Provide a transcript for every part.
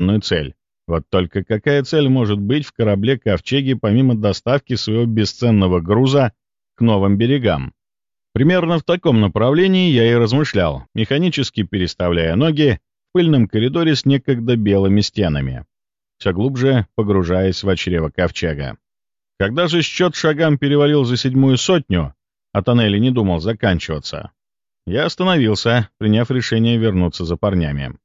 заветную цель. Вот только какая цель может быть в корабле «Ковчеги» помимо доставки своего бесценного груза к новым берегам? Примерно в таком направлении я и размышлял, механически переставляя ноги в пыльном коридоре с некогда белыми стенами, все глубже погружаясь в чрево ковчега. Когда же счет шагам перевалил за седьмую сотню, а тоннели не думал заканчиваться, я остановился, приняв решение вернуться за парнями.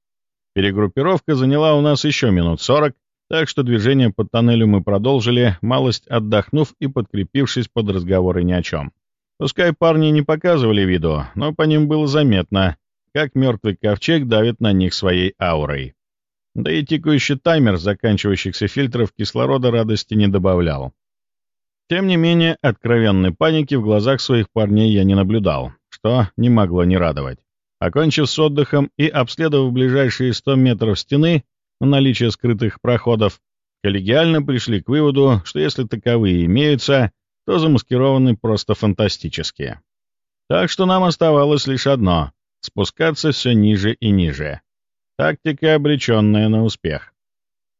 Перегруппировка заняла у нас еще минут сорок, так что движение по тоннелю мы продолжили, малость отдохнув и подкрепившись под разговоры ни о чем. Пускай парни не показывали виду, но по ним было заметно, как мертвый ковчег давит на них своей аурой. Да и тикающий таймер заканчивающихся фильтров кислорода радости не добавлял. Тем не менее, откровенной паники в глазах своих парней я не наблюдал, что не могло не радовать. Окончив с отдыхом и обследовав ближайшие 100 метров стены на наличие скрытых проходов, коллегиально пришли к выводу, что если таковые имеются, то замаскированы просто фантастически. Так что нам оставалось лишь одно — спускаться все ниже и ниже. Тактика, обреченная на успех.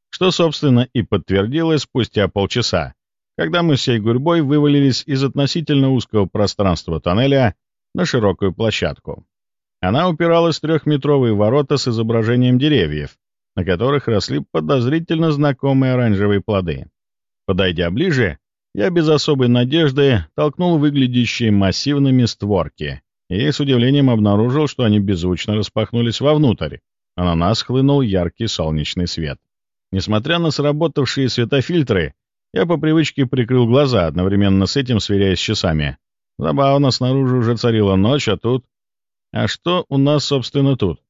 Что, собственно, и подтвердилось спустя полчаса, когда мы всей гурьбой вывалились из относительно узкого пространства тоннеля на широкую площадку. Она упиралась в трехметровые ворота с изображением деревьев, на которых росли подозрительно знакомые оранжевые плоды. Подойдя ближе, я без особой надежды толкнул выглядящие массивными створки и с удивлением обнаружил, что они беззвучно распахнулись вовнутрь, а на нас хлынул яркий солнечный свет. Несмотря на сработавшие светофильтры, я по привычке прикрыл глаза, одновременно с этим сверяясь с часами. Забавно, снаружи уже царила ночь, а тут... А что у нас, собственно, тут?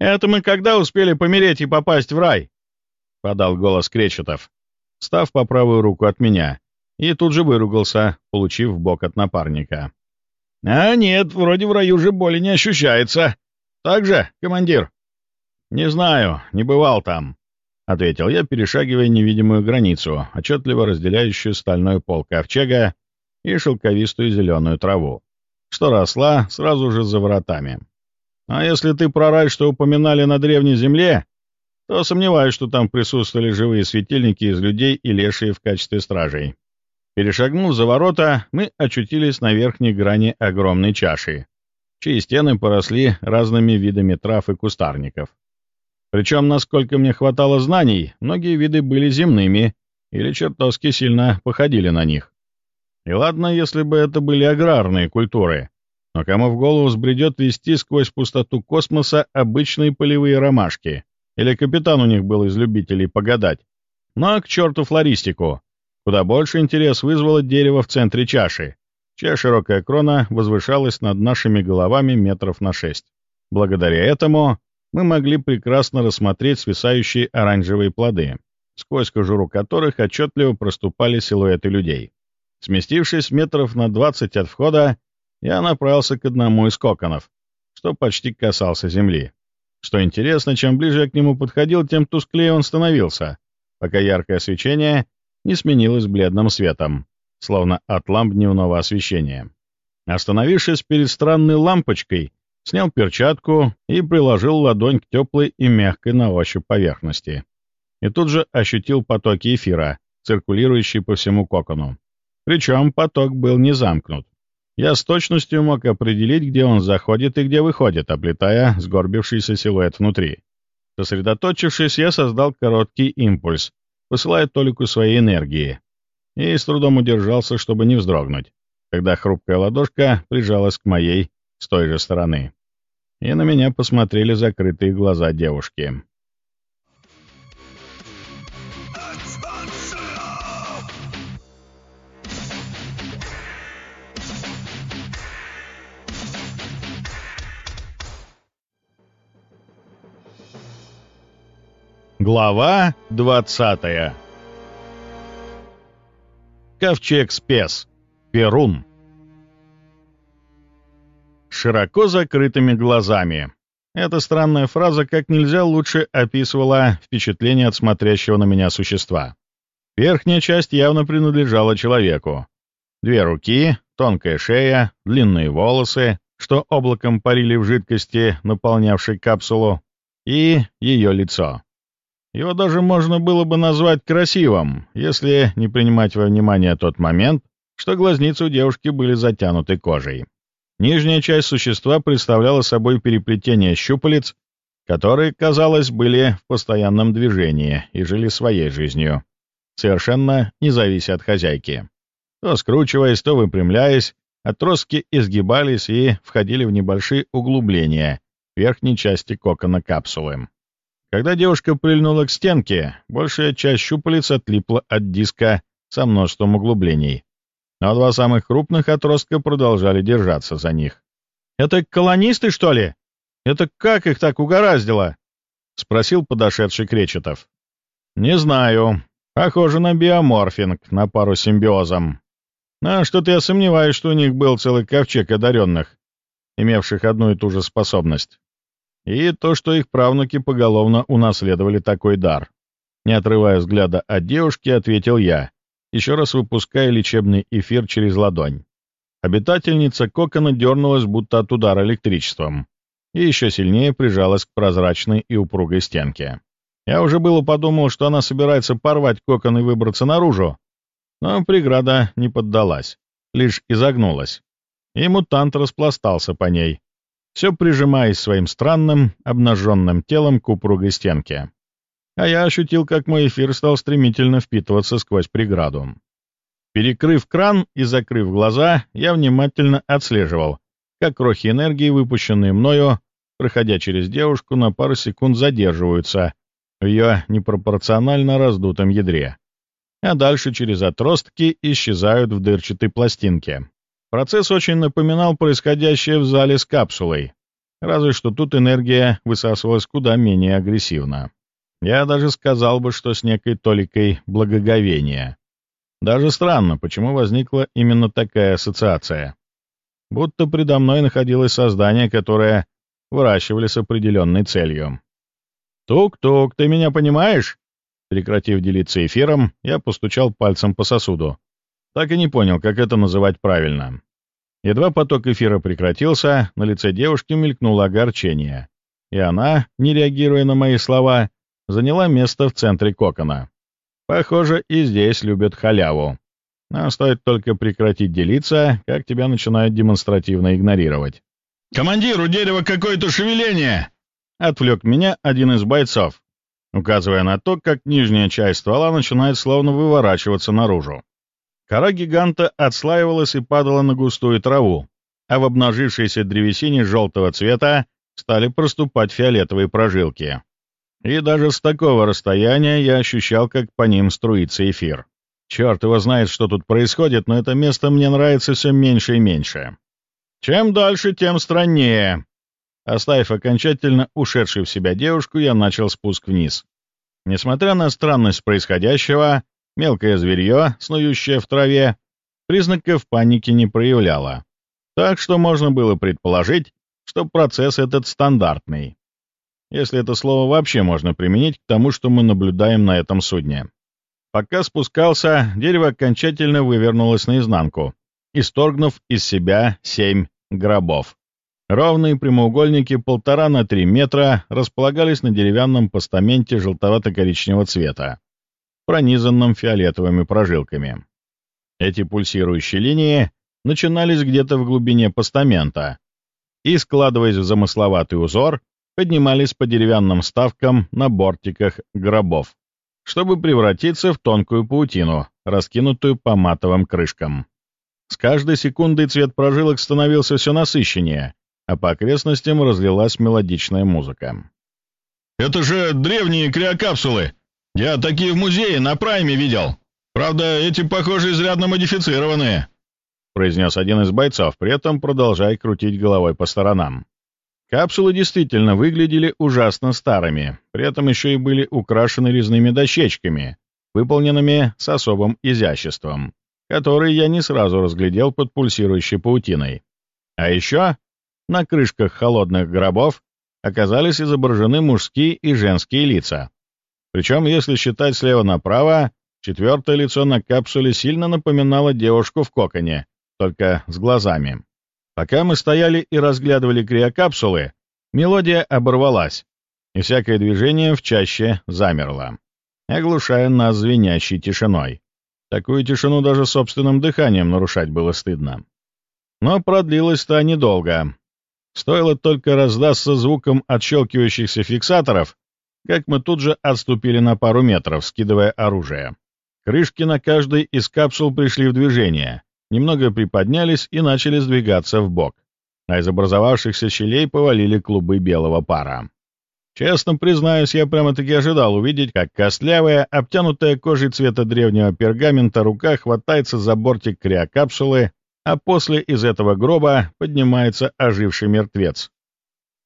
«Это мы когда успели помереть и попасть в рай?» — подал голос Кречетов, став по правую руку от меня, и тут же выругался, получив бок от напарника. «А нет, вроде в раю же боли не ощущается. Так же, командир?» «Не знаю, не бывал там», — ответил я, перешагивая невидимую границу, отчетливо разделяющую стальной пол ковчега и шелковистую зеленую траву, что росла сразу же за вратами. «А если ты про рай, что упоминали на Древней Земле, то сомневаюсь, что там присутствовали живые светильники из людей и лешие в качестве стражей. Перешагнув за ворота, мы очутились на верхней грани огромной чаши, чьи стены поросли разными видами трав и кустарников. Причем, насколько мне хватало знаний, многие виды были земными или чертовски сильно походили на них. И ладно, если бы это были аграрные культуры, но кому в голову взбредет вести сквозь пустоту космоса обычные полевые ромашки? Или капитан у них был из любителей погадать? Ну а к черту флористику! Куда больше интерес вызвало дерево в центре чаши, чья широкая крона возвышалась над нашими головами метров на шесть. Благодаря этому мы могли прекрасно рассмотреть свисающие оранжевые плоды, сквозь кожуру которых отчетливо проступали силуэты людей. Сместившись метров на двадцать от входа, я направился к одному из коконов, что почти касался земли. Что интересно, чем ближе я к нему подходил, тем тусклее он становился, пока яркое свечение не сменилось бледным светом, словно от ламп дневного освещения. Остановившись перед странной лампочкой, снял перчатку и приложил ладонь к теплой и мягкой на ощупь поверхности. И тут же ощутил потоки эфира, циркулирующие по всему кокону. Причем поток был не замкнут. Я с точностью мог определить, где он заходит и где выходит, облетая сгорбившийся силуэт внутри. Сосредоточившись, я создал короткий импульс, посылая Толику своей энергии, и с трудом удержался, чтобы не вздрогнуть, когда хрупкая ладошка прижалась к моей с той же стороны. И на меня посмотрели закрытые глаза девушки. Глава 20 Ковчег спес. Перун. Широко закрытыми глазами. Эта странная фраза как нельзя лучше описывала впечатление от смотрящего на меня существа. Верхняя часть явно принадлежала человеку. Две руки, тонкая шея, длинные волосы, что облаком парили в жидкости, наполнявшей капсулу, и ее лицо. Его даже можно было бы назвать красивым, если не принимать во внимание тот момент, что глазницы у девушки были затянуты кожей. Нижняя часть существа представляла собой переплетение щупалец, которые, казалось, были в постоянном движении и жили своей жизнью, совершенно не завися от хозяйки. То скручиваясь, то выпрямляясь, отростки изгибались и входили в небольшие углубления верхней части кокона капсулы. Когда девушка прильнула к стенке, большая часть щупалец отлипла от диска со множеством углублений, но два самых крупных отростка продолжали держаться за них. «Это колонисты, что ли? Это как их так угораздило?» — спросил подошедший Кречетов. «Не знаю. Похоже на биоморфинг, на пару симбиозом. Но что-то я сомневаюсь, что у них был целый ковчег одаренных, имевших одну и ту же способность. И то, что их правнуки поголовно унаследовали такой дар. Не отрывая взгляда от девушки, ответил я, еще раз выпуская лечебный эфир через ладонь. Обитательница кокона дернулась, будто от удара электричеством, и еще сильнее прижалась к прозрачной и упругой стенке. Я уже было подумал, что она собирается порвать кокон и выбраться наружу, но преграда не поддалась, лишь изогнулась, и мутант распластался по ней, все прижимаясь своим странным, обнаженным телом к упругой стенке а я ощутил, как мой эфир стал стремительно впитываться сквозь преграду. Перекрыв кран и закрыв глаза, я внимательно отслеживал, как крохи энергии, выпущенные мною, проходя через девушку, на пару секунд задерживаются в ее непропорционально раздутом ядре, а дальше через отростки исчезают в дырчатой пластинке. Процесс очень напоминал происходящее в зале с капсулой, разве что тут энергия высасывалась куда менее агрессивно. Я даже сказал бы, что с некой толикой благоговения. Даже странно, почему возникла именно такая ассоциация. Будто предо мной находилось создание, которое выращивали с определенной целью. «Тук-тук, ты меня понимаешь?» Прекратив делиться эфиром, я постучал пальцем по сосуду. Так и не понял, как это называть правильно. Едва поток эфира прекратился, на лице девушки мелькнуло огорчение. И она, не реагируя на мои слова, заняла место в центре кокона. Похоже, и здесь любят халяву. Но стоит только прекратить делиться, как тебя начинают демонстративно игнорировать. «Командир, у дерева какое-то шевеление!» Отвлек меня один из бойцов, указывая на то, как нижняя часть ствола начинает словно выворачиваться наружу. Кора гиганта отслаивалась и падала на густую траву, а в обнажившейся древесине желтого цвета стали проступать фиолетовые прожилки. И даже с такого расстояния я ощущал, как по ним струится эфир. Черт его знает, что тут происходит, но это место мне нравится все меньше и меньше. Чем дальше, тем страннее. Оставив окончательно ушедшую в себя девушку, я начал спуск вниз. Несмотря на странность происходящего, мелкое зверье, снующее в траве, признаков паники не проявляло. Так что можно было предположить, что процесс этот стандартный если это слово вообще можно применить к тому, что мы наблюдаем на этом судне. Пока спускался, дерево окончательно вывернулось наизнанку, исторгнув из себя семь гробов. Ровные прямоугольники полтора на три метра располагались на деревянном постаменте желтовато-коричневого цвета, пронизанном фиолетовыми прожилками. Эти пульсирующие линии начинались где-то в глубине постамента и, складываясь в замысловатый узор, поднимались по деревянным ставкам на бортиках гробов, чтобы превратиться в тонкую паутину, раскинутую по матовым крышкам. С каждой секундой цвет прожилок становился все насыщеннее, а по окрестностям разлилась мелодичная музыка. «Это же древние криокапсулы! Я такие в музее на Прайме видел! Правда, эти, похоже, изрядно модифицированные!» произнес один из бойцов, при этом продолжая крутить головой по сторонам. Капсулы действительно выглядели ужасно старыми, при этом еще и были украшены резными дощечками, выполненными с особым изяществом, которые я не сразу разглядел под пульсирующей паутиной. А еще на крышках холодных гробов оказались изображены мужские и женские лица. Причем, если считать слева направо, четвертое лицо на капсуле сильно напоминало девушку в коконе, только с глазами. Пока мы стояли и разглядывали криокапсулы, мелодия оборвалась, и всякое движение в чаще замерло, оглушая нас звенящей тишиной. Такую тишину даже собственным дыханием нарушать было стыдно. Но продлилось-то недолго. Стоило только раздаться звуком отщелкивающихся фиксаторов, как мы тут же отступили на пару метров, скидывая оружие. Крышки на каждой из капсул пришли в движение, немного приподнялись и начали сдвигаться в бок, а из образовавшихся щелей повалили клубы белого пара. Честно признаюсь, я прямо-таки ожидал увидеть, как костлявая, обтянутая кожей цвета древнего пергамента рука хватается за бортик криокапсулы а после из этого гроба поднимается оживший мертвец.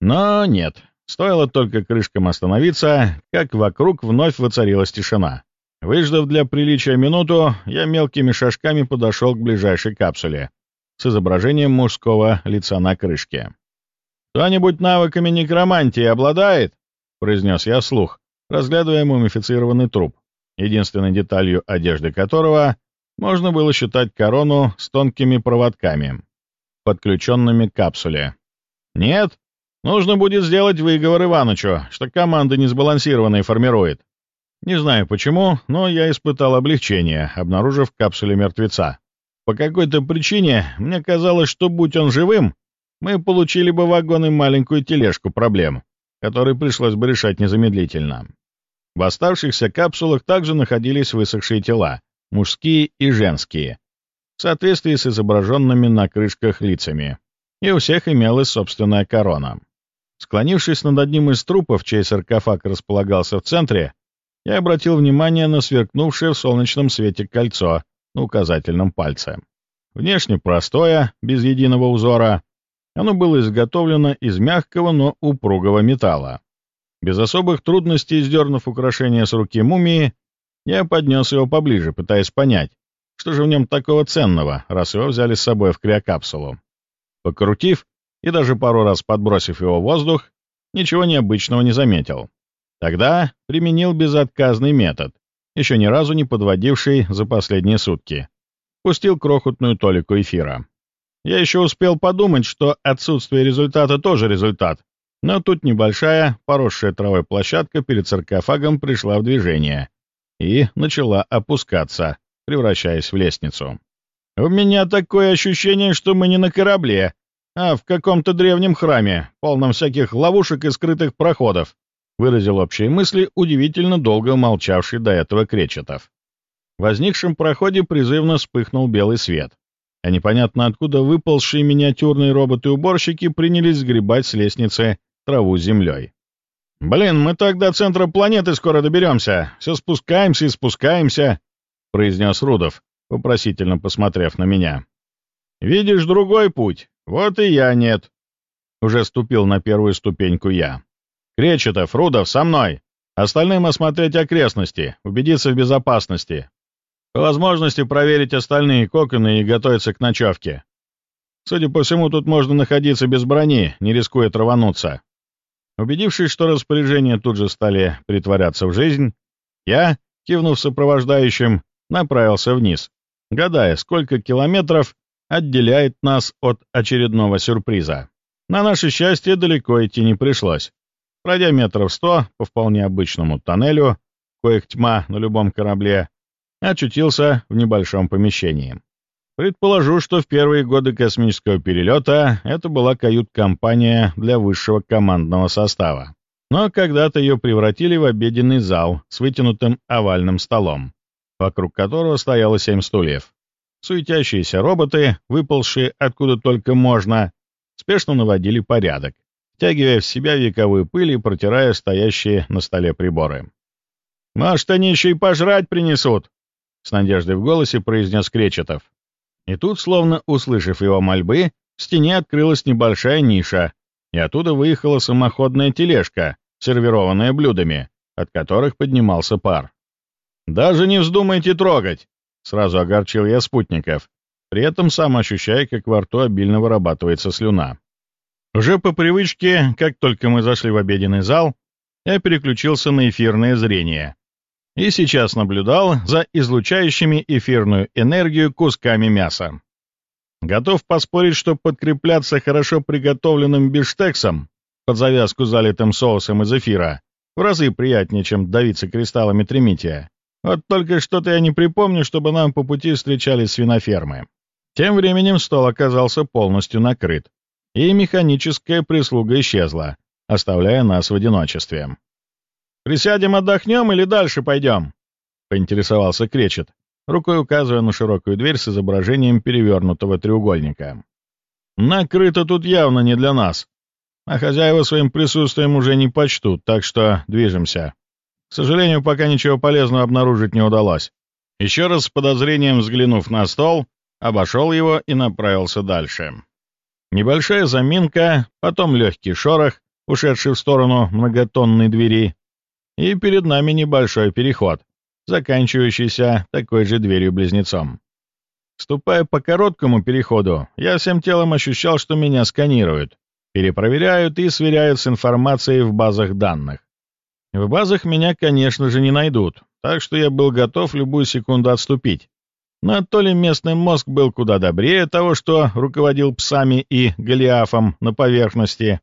Но нет, стоило только крышкам остановиться, как вокруг вновь воцарилась тишина. Выждав для приличия минуту, я мелкими шажками подошел к ближайшей капсуле с изображением мужского лица на крышке. «Кто-нибудь навыками некромантии обладает?» — произнес я вслух, разглядывая мумифицированный труп, единственной деталью одежды которого можно было считать корону с тонкими проводками, подключенными к капсуле. «Нет, нужно будет сделать выговор Иванычу, что команда несбалансированной формирует. Не знаю почему, но я испытал облегчение, обнаружив капсуле мертвеца. По какой-то причине мне казалось, что будь он живым, мы получили бы вагон и маленькую тележку проблем, которые пришлось бы решать незамедлительно. В оставшихся капсулах также находились высохшие тела, мужские и женские, в соответствии с изображенными на крышках лицами. И у всех имелась собственная корона. Склонившись над одним из трупов, чей саркофаг располагался в центре, я обратил внимание на сверкнувшее в солнечном свете кольцо на указательном пальце. Внешне простое, без единого узора, оно было изготовлено из мягкого, но упругого металла. Без особых трудностей, сдернув украшение с руки мумии, я поднес его поближе, пытаясь понять, что же в нем такого ценного, раз его взяли с собой в криокапсулу. Покрутив и даже пару раз подбросив его в воздух, ничего необычного не заметил. Тогда применил безотказный метод, еще ни разу не подводивший за последние сутки. Пустил крохотную толику эфира. Я еще успел подумать, что отсутствие результата тоже результат, но тут небольшая, поросшая травой площадка перед саркофагом пришла в движение, и начала опускаться, превращаясь в лестницу. «У меня такое ощущение, что мы не на корабле, а в каком-то древнем храме, полном всяких ловушек и скрытых проходов», выразил общие мысли удивительно долго молчавший до этого Кречетов. В возникшем проходе призывно вспыхнул белый свет, а непонятно откуда выползшие миниатюрные роботы-уборщики принялись сгребать с лестницы траву землей. «Блин, мы так до центра планеты скоро доберемся. Все спускаемся и спускаемся», — произнес Рудов, вопросительно посмотрев на меня. «Видишь другой путь? Вот и я нет». Уже ступил на первую ступеньку я. «Кречетов, Рудов, со мной! Остальным осмотреть окрестности, убедиться в безопасности. По возможности проверить остальные коконы и готовиться к ночевке. Судя по всему, тут можно находиться без брони, не рискуя травануться. Убедившись, что распоряжения тут же стали притворяться в жизнь, я, кивнув сопровождающим, направился вниз, гадая, сколько километров отделяет нас от очередного сюрприза. На наше счастье, далеко идти не пришлось. Пройдя метров сто по вполне обычному тоннелю, коих тьма на любом корабле, очутился в небольшом помещении. Предположу, что в первые годы космического перелета это была кают-компания для высшего командного состава. Но когда-то ее превратили в обеденный зал с вытянутым овальным столом, вокруг которого стояло семь стульев. Суетящиеся роботы, выползшие откуда только можно, спешно наводили порядок, втягивая в себя вековую пыль и протирая стоящие на столе приборы. «Может, они еще и пожрать принесут?» — с надеждой в голосе произнес Кречетов. И тут, словно услышав его мольбы, в стене открылась небольшая ниша, и оттуда выехала самоходная тележка, сервированная блюдами, от которых поднимался пар. «Даже не вздумайте трогать!» — сразу огорчил я спутников, при этом сам ощущая, как во рту обильно вырабатывается слюна. Уже по привычке, как только мы зашли в обеденный зал, я переключился на эфирное зрение и сейчас наблюдал за излучающими эфирную энергию кусками мяса. Готов поспорить, что подкрепляться хорошо приготовленным биштексом под завязку залитым соусом из эфира, в разы приятнее, чем давиться кристаллами тремития. Вот только что-то я не припомню, чтобы нам по пути встречались свинофермы. Тем временем стол оказался полностью накрыт, и механическая прислуга исчезла, оставляя нас в одиночестве. «Присядем, отдохнем или дальше пойдем?» — поинтересовался Кречет, рукой указывая на широкую дверь с изображением перевернутого треугольника. «Накрыто тут явно не для нас, а хозяева своим присутствием уже не почтут, так что движемся. К сожалению, пока ничего полезного обнаружить не удалось». Еще раз с подозрением взглянув на стол, обошел его и направился дальше. Небольшая заминка, потом легкий шорох, ушедший в сторону многотонной двери, и перед нами небольшой переход, заканчивающийся такой же дверью-близнецом. Ступая по короткому переходу, я всем телом ощущал, что меня сканируют, перепроверяют и сверяют с информацией в базах данных. В базах меня, конечно же, не найдут, так что я был готов любую секунду отступить. Но то ли местный мозг был куда добрее того, что руководил псами и Голиафом на поверхности,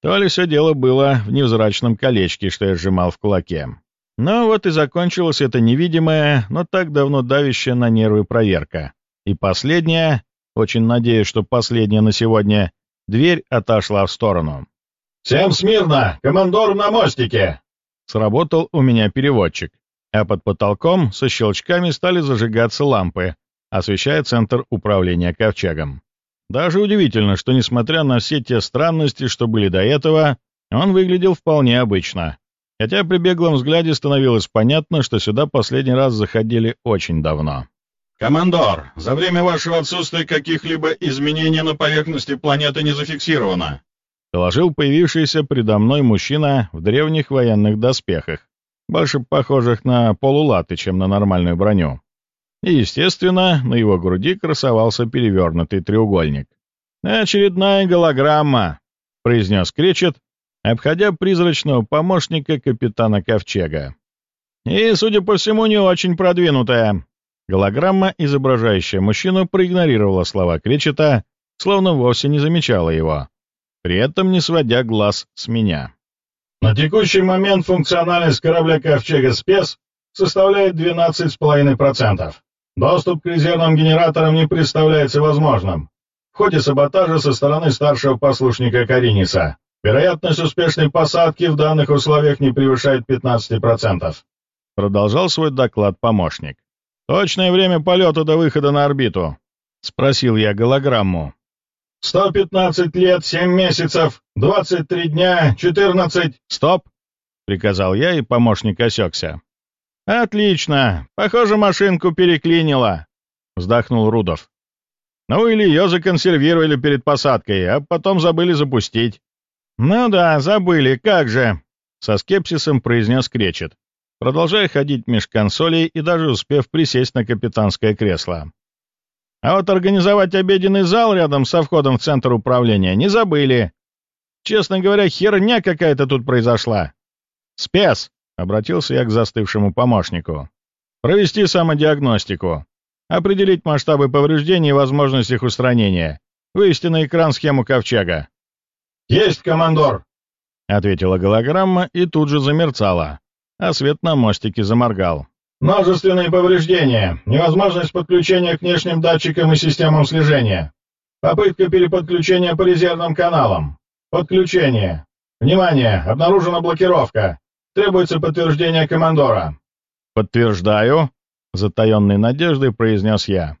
то ли все дело было в невзрачном колечке, что я сжимал в кулаке. Но вот и закончилась эта невидимая, но так давно давящая на нервы проверка. И последняя, очень надеюсь, что последняя на сегодня, дверь отошла в сторону. «Всем смирно! Командор на мостике!» Сработал у меня переводчик, а под потолком со щелчками стали зажигаться лампы, освещая центр управления ковчегом. Даже удивительно, что, несмотря на все те странности, что были до этого, он выглядел вполне обычно. Хотя при беглом взгляде становилось понятно, что сюда последний раз заходили очень давно. «Командор, за время вашего отсутствия каких-либо изменений на поверхности планеты не зафиксировано», доложил появившийся предо мной мужчина в древних военных доспехах, больше похожих на полулаты, чем на нормальную броню и, естественно, на его груди красовался перевернутый треугольник. «Очередная голограмма», — произнес Кречет, обходя призрачного помощника капитана Ковчега. «И, судя по всему, не очень продвинутая». Голограмма, изображающая мужчину, проигнорировала слова Кречета, словно вовсе не замечала его, при этом не сводя глаз с меня. «На текущий момент функциональность корабля Ковчега «Спец» составляет 12,5%. Доступ к резервным генераторам не представляется возможным. В ходе саботажа со стороны старшего послушника Кариниса. Вероятность успешной посадки в данных условиях не превышает 15%. Продолжал свой доклад помощник. «Точное время полета до выхода на орбиту?» — спросил я голограмму. «115 лет, 7 месяцев, 23 дня, 14...» «Стоп!» — приказал я, и помощник осекся. «Отлично! Похоже, машинку переклинило!» — вздохнул Рудов. «Ну или ее законсервировали перед посадкой, а потом забыли запустить». «Ну да, забыли, как же!» — со скепсисом произнес Кречет, продолжая ходить меж консолей и даже успев присесть на капитанское кресло. «А вот организовать обеденный зал рядом со входом в центр управления не забыли. Честно говоря, херня какая-то тут произошла. Спец, Обратился я к застывшему помощнику. «Провести самодиагностику. Определить масштабы повреждений и возможность их устранения. Вывести на экран схему ковчега». «Есть, командор!» — ответила голограмма и тут же замерцала, а свет на мостике заморгал. «Множественные повреждения, невозможность подключения к внешним датчикам и системам слежения, попытка переподключения по резервным каналам, подключение. Внимание, обнаружена блокировка. Требуется подтверждение командора». «Подтверждаю», — затаенной надеждой произнес я.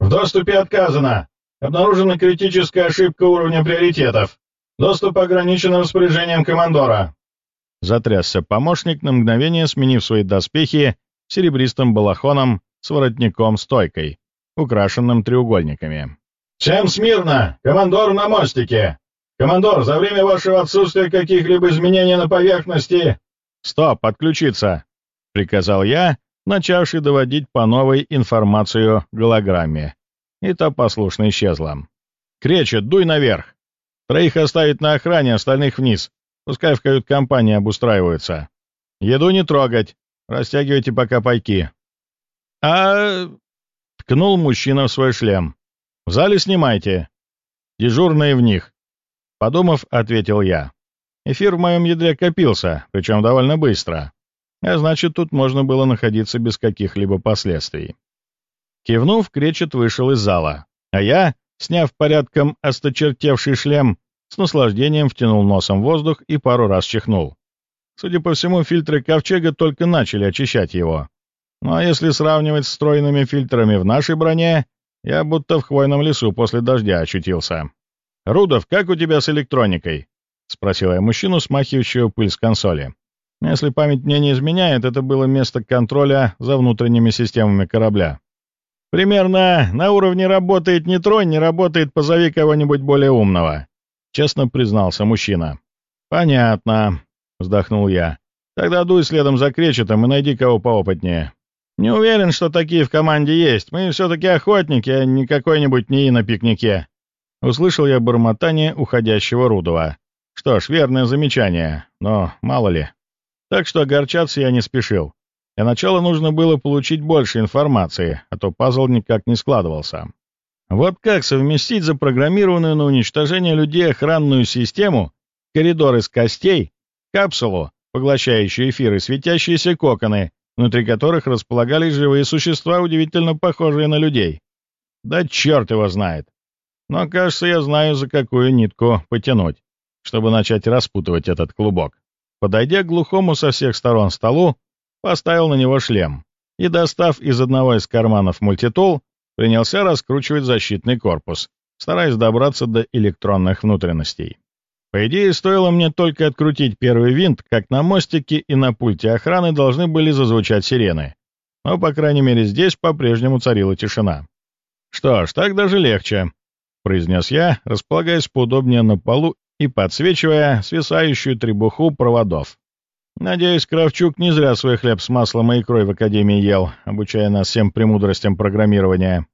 «В доступе отказано. Обнаружена критическая ошибка уровня приоритетов. Доступ ограничен распоряжением командора». Затрясся помощник, на мгновение сменив свои доспехи серебристым балахоном с воротником-стойкой, украшенным треугольниками. «Всем смирно! Командор на мостике! Командор, за время вашего отсутствия каких-либо изменений на поверхности «Стоп, отключиться!» — приказал я, начавший доводить по новой информацию голограмме. И та послушно исчезла. «Кречет, дуй наверх! Троих оставить на охране, остальных вниз. Пускай в кают-компании обустраиваются. Еду не трогать. Растягивайте пока пайки». «А...» — ткнул мужчина в свой шлем. «В зале снимайте. Дежурные в них». Подумав, ответил я. Эфир в моем ядре копился, причем довольно быстро. А значит, тут можно было находиться без каких-либо последствий. Кивнув, Кречет вышел из зала, а я, сняв порядком осточертевший шлем, с наслаждением втянул носом воздух и пару раз чихнул. Судя по всему, фильтры ковчега только начали очищать его. Ну а если сравнивать с стройными фильтрами в нашей броне, я будто в хвойном лесу после дождя очутился. «Рудов, как у тебя с электроникой?» — спросил я мужчину, смахивающего пыль с консоли. Если память мне не изменяет, это было место контроля за внутренними системами корабля. «Примерно на уровне работает не не работает, позови кого-нибудь более умного», — честно признался мужчина. «Понятно», — вздохнул я. «Тогда дуй следом за кречетом и найди кого поопытнее». «Не уверен, что такие в команде есть. Мы все-таки охотники, а не какой-нибудь НИИ на пикнике». Услышал я бормотание уходящего Рудова. Что ж, верное замечание, но мало ли. Так что огорчаться я не спешил. Для начала нужно было получить больше информации, а то пазл никак не складывался. Вот как совместить запрограммированную на уничтожение людей охранную систему, коридор из костей, капсулу, поглощающую эфиры, светящиеся коконы, внутри которых располагались живые существа, удивительно похожие на людей? Да черт его знает. Но, кажется, я знаю, за какую нитку потянуть, чтобы начать распутывать этот клубок. Подойдя к глухому со всех сторон столу, поставил на него шлем и, достав из одного из карманов мультитул, принялся раскручивать защитный корпус, стараясь добраться до электронных внутренностей. По идее, стоило мне только открутить первый винт, как на мостике и на пульте охраны должны были зазвучать сирены. Но, по крайней мере, здесь по-прежнему царила тишина. «Что ж, так даже легче», — произнес я, располагаясь поудобнее на полу и подсвечивая свисающую требуху проводов. Надеюсь, Кравчук не зря свой хлеб с маслом и икрой в Академии ел, обучая нас всем премудростям программирования.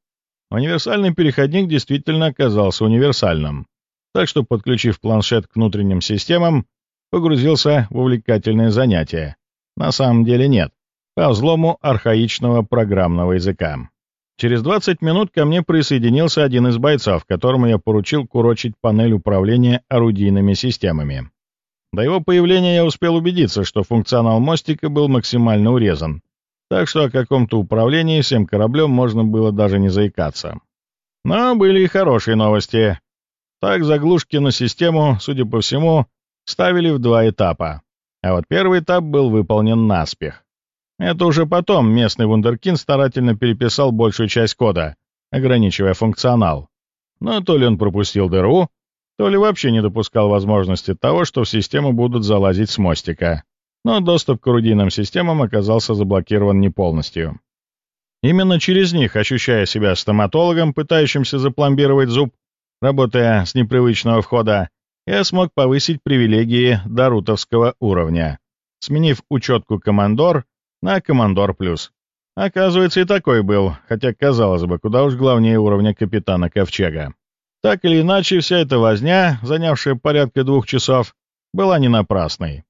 Универсальный переходник действительно оказался универсальным, так что, подключив планшет к внутренним системам, погрузился в увлекательное занятие. На самом деле нет, по взлому архаичного программного языка. Через 20 минут ко мне присоединился один из бойцов, которому я поручил курочить панель управления орудийными системами. До его появления я успел убедиться, что функционал мостика был максимально урезан, так что о каком-то управлении всем кораблем можно было даже не заикаться. Но были и хорошие новости. Так заглушки на систему, судя по всему, ставили в два этапа. А вот первый этап был выполнен наспех. Это уже потом местный вундеркинд старательно переписал большую часть кода, ограничивая функционал. Но то ли он пропустил дыру, то ли вообще не допускал возможности того, что в систему будут залазить с мостика. Но доступ к орудийным системам оказался заблокирован не полностью. Именно через них, ощущая себя стоматологом, пытающимся запломбировать зуб, работая с непривычного входа, я смог повысить привилегии до рутовского уровня, сменив учетку «Командор» на Командор Плюс. Оказывается, и такой был, хотя, казалось бы, куда уж главнее уровня капитана Ковчега. Так или иначе, вся эта возня, занявшая порядка двух часов, была не напрасной.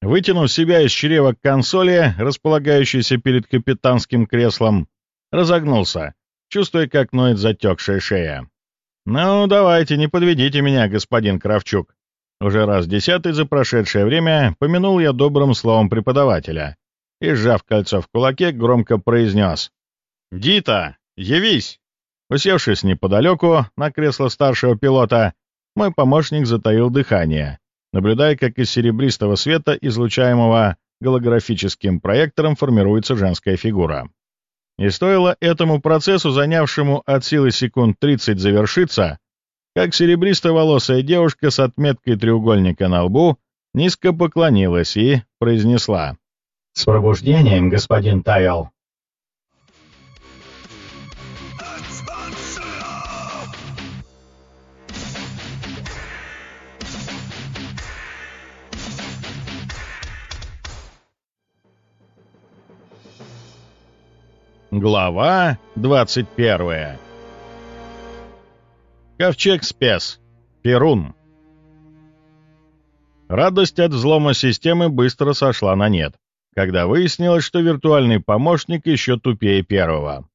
Вытянув себя из чрева консоли, располагающейся перед капитанским креслом, разогнулся, чувствуя, как ноет затекшая шея. «Ну, давайте, не подведите меня, господин Кравчук». Уже раз десятый за прошедшее время помянул я добрым словом преподавателя, и, сжав кольцо в кулаке, громко произнес «Дита, явись!» Усевшись неподалеку на кресло старшего пилота, мой помощник затаил дыхание, наблюдая, как из серебристого света, излучаемого голографическим проектором, формируется женская фигура. И стоило этому процессу, занявшему от силы секунд 30, завершиться, как серебристо-волосая девушка с отметкой треугольника на лбу низко поклонилась и произнесла «С пробуждением, господин Тайл!» Глава 21 Ковчег спес. Перун. Радость от взлома системы быстро сошла на нет когда выяснилось, что виртуальный помощник еще тупее первого.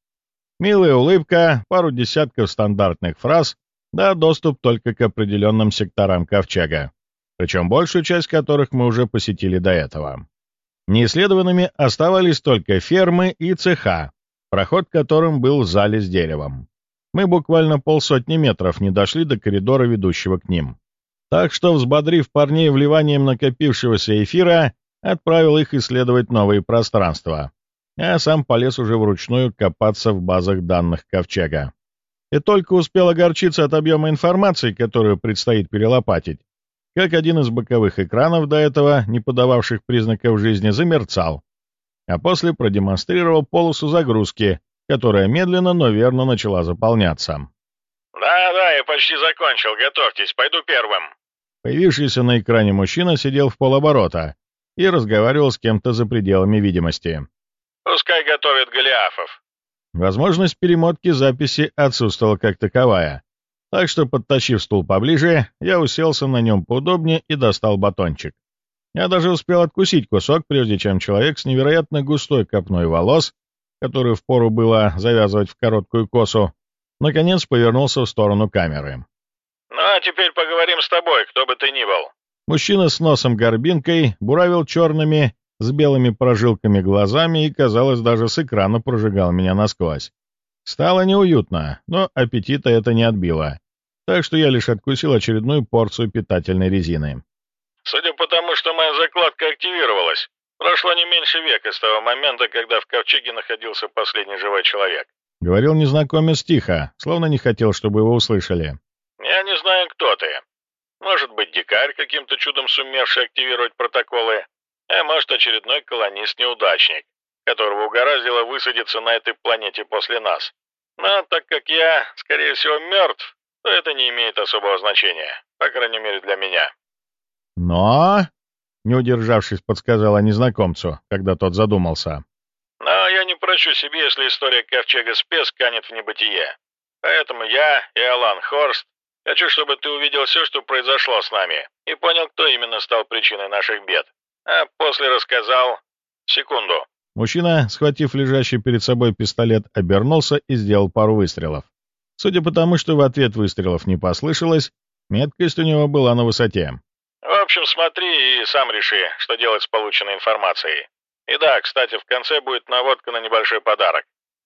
Милая улыбка, пару десятков стандартных фраз, да доступ только к определенным секторам ковчега. причем большую часть которых мы уже посетили до этого. Неисследованными оставались только фермы и цеха, проход которым был в зале с деревом. Мы буквально полсотни метров не дошли до коридора, ведущего к ним. Так что, взбодрив парней вливанием накопившегося эфира, отправил их исследовать новые пространства, а сам полез уже вручную копаться в базах данных Ковчега. И только успел огорчиться от объема информации, которую предстоит перелопатить, как один из боковых экранов до этого, не подававших признаков жизни, замерцал, а после продемонстрировал полосу загрузки, которая медленно, но верно начала заполняться. «Да-да, я почти закончил, готовьтесь, пойду первым». Появившийся на экране мужчина сидел в полоборота и разговаривал с кем-то за пределами видимости. «Пускай готовят Голиафов». Возможность перемотки записи отсутствовала как таковая, так что, подтащив стул поближе, я уселся на нем поудобнее и достал батончик. Я даже успел откусить кусок, прежде чем человек с невероятно густой копной волос, которую впору было завязывать в короткую косу, наконец повернулся в сторону камеры. «Ну а теперь поговорим с тобой, кто бы ты ни был». Мужчина с носом-горбинкой буравил черными с белыми прожилками глазами и, казалось, даже с экрана прожигал меня насквозь. Стало неуютно, но аппетита это не отбило, так что я лишь откусил очередную порцию питательной резины. «Судя по тому, что моя закладка активировалась, прошло не меньше века с того момента, когда в ковчеге находился последний живой человек», — говорил незнакомец тихо, словно не хотел, чтобы его услышали. «Я не знаю, кто ты. Может быть, дикарь, каким-то чудом сумевший активировать протоколы, а может, очередной колонист-неудачник, которого угораздило высадиться на этой планете после нас. Но так как я, скорее всего, мертв, то это не имеет особого значения, по крайней мере для меня. Но, не удержавшись, подсказала незнакомцу, когда тот задумался. Но я не прощу себе, если история Ковчега Спес канет в небытие. Поэтому я и Алан Хорст хочу, чтобы ты увидел все, что произошло с нами, и понял, кто именно стал причиной наших бед. А после рассказал... Секунду. Мужчина, схватив лежащий перед собой пистолет, обернулся и сделал пару выстрелов. Судя по тому, что в ответ выстрелов не послышалось, меткость у него была на высоте. В общем, смотри и сам реши, что делать с полученной информацией. И да, кстати, в конце будет наводка на небольшой подарок,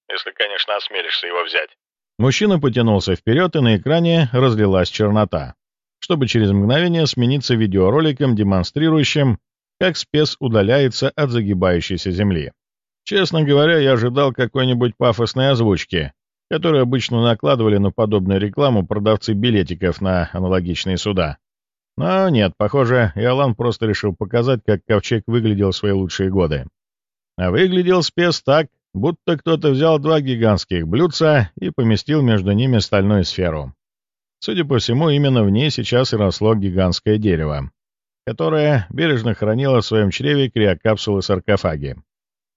если, конечно, осмелишься его взять. Мужчина потянулся вперед, и на экране разлилась чернота, чтобы через мгновение смениться видеороликом, демонстрирующим, как спец удаляется от загибающейся земли. Честно говоря, я ожидал какой-нибудь пафосной озвучки, которую обычно накладывали на подобную рекламу продавцы билетиков на аналогичные суда. Но нет, похоже, Иолан просто решил показать, как ковчег выглядел в свои лучшие годы. А выглядел спец так, будто кто-то взял два гигантских блюдца и поместил между ними стальную сферу. Судя по всему, именно в ней сейчас и росло гигантское дерево которая бережно хранила в своем чреве криокапсулы-саркофаги.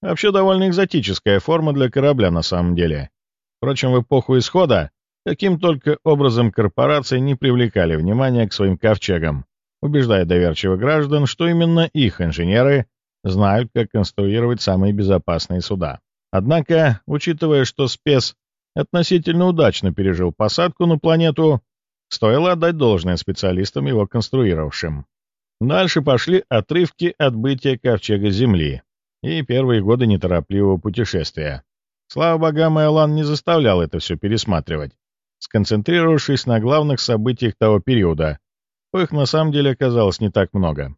Вообще довольно экзотическая форма для корабля на самом деле. Впрочем, в эпоху исхода каким только образом корпорации не привлекали внимания к своим ковчегам, убеждая доверчивых граждан, что именно их инженеры знают, как конструировать самые безопасные суда. Однако, учитывая, что спец относительно удачно пережил посадку на планету, стоило отдать должное специалистам, его конструировавшим. Дальше пошли отрывки отбытия ковчега Земли и первые годы неторопливого путешествия. Слава богам, Элан не заставлял это все пересматривать, сконцентрировавшись на главных событиях того периода. Их на самом деле оказалось не так много.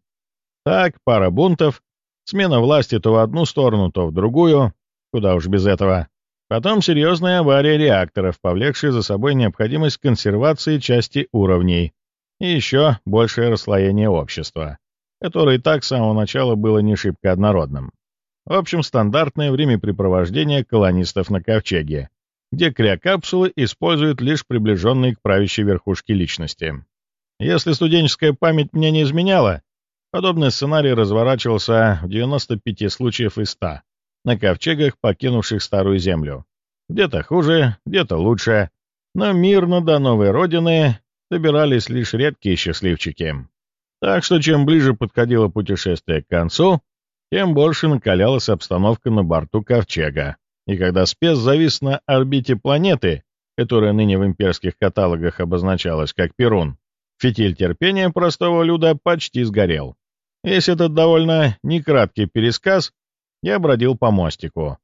Так, пара бунтов, смена власти то в одну сторону, то в другую, куда уж без этого. Потом серьезная авария реакторов, повлекшая за собой необходимость консервации части уровней, и еще большее расслоение общества, которое и так с самого начала было не шибко однородным. В общем, стандартное времяпрепровождение колонистов на Ковчеге, где криокапсулы используют лишь приближенные к правящей верхушке личности. Если студенческая память мне не изменяла, подобный сценарий разворачивался в 95 случаев из 100 на ковчегах, покинувших Старую Землю. Где-то хуже, где-то лучше, но мирно до новой родины добирались лишь редкие счастливчики. Так что чем ближе подходило путешествие к концу, тем больше накалялась обстановка на борту Ковчега. И когда спец завис на орбите планеты, которая ныне в имперских каталогах обозначалась как Перун, Фитиль терпения простого люда почти сгорел. Весь этот довольно некраткий пересказ я бродил по мостику.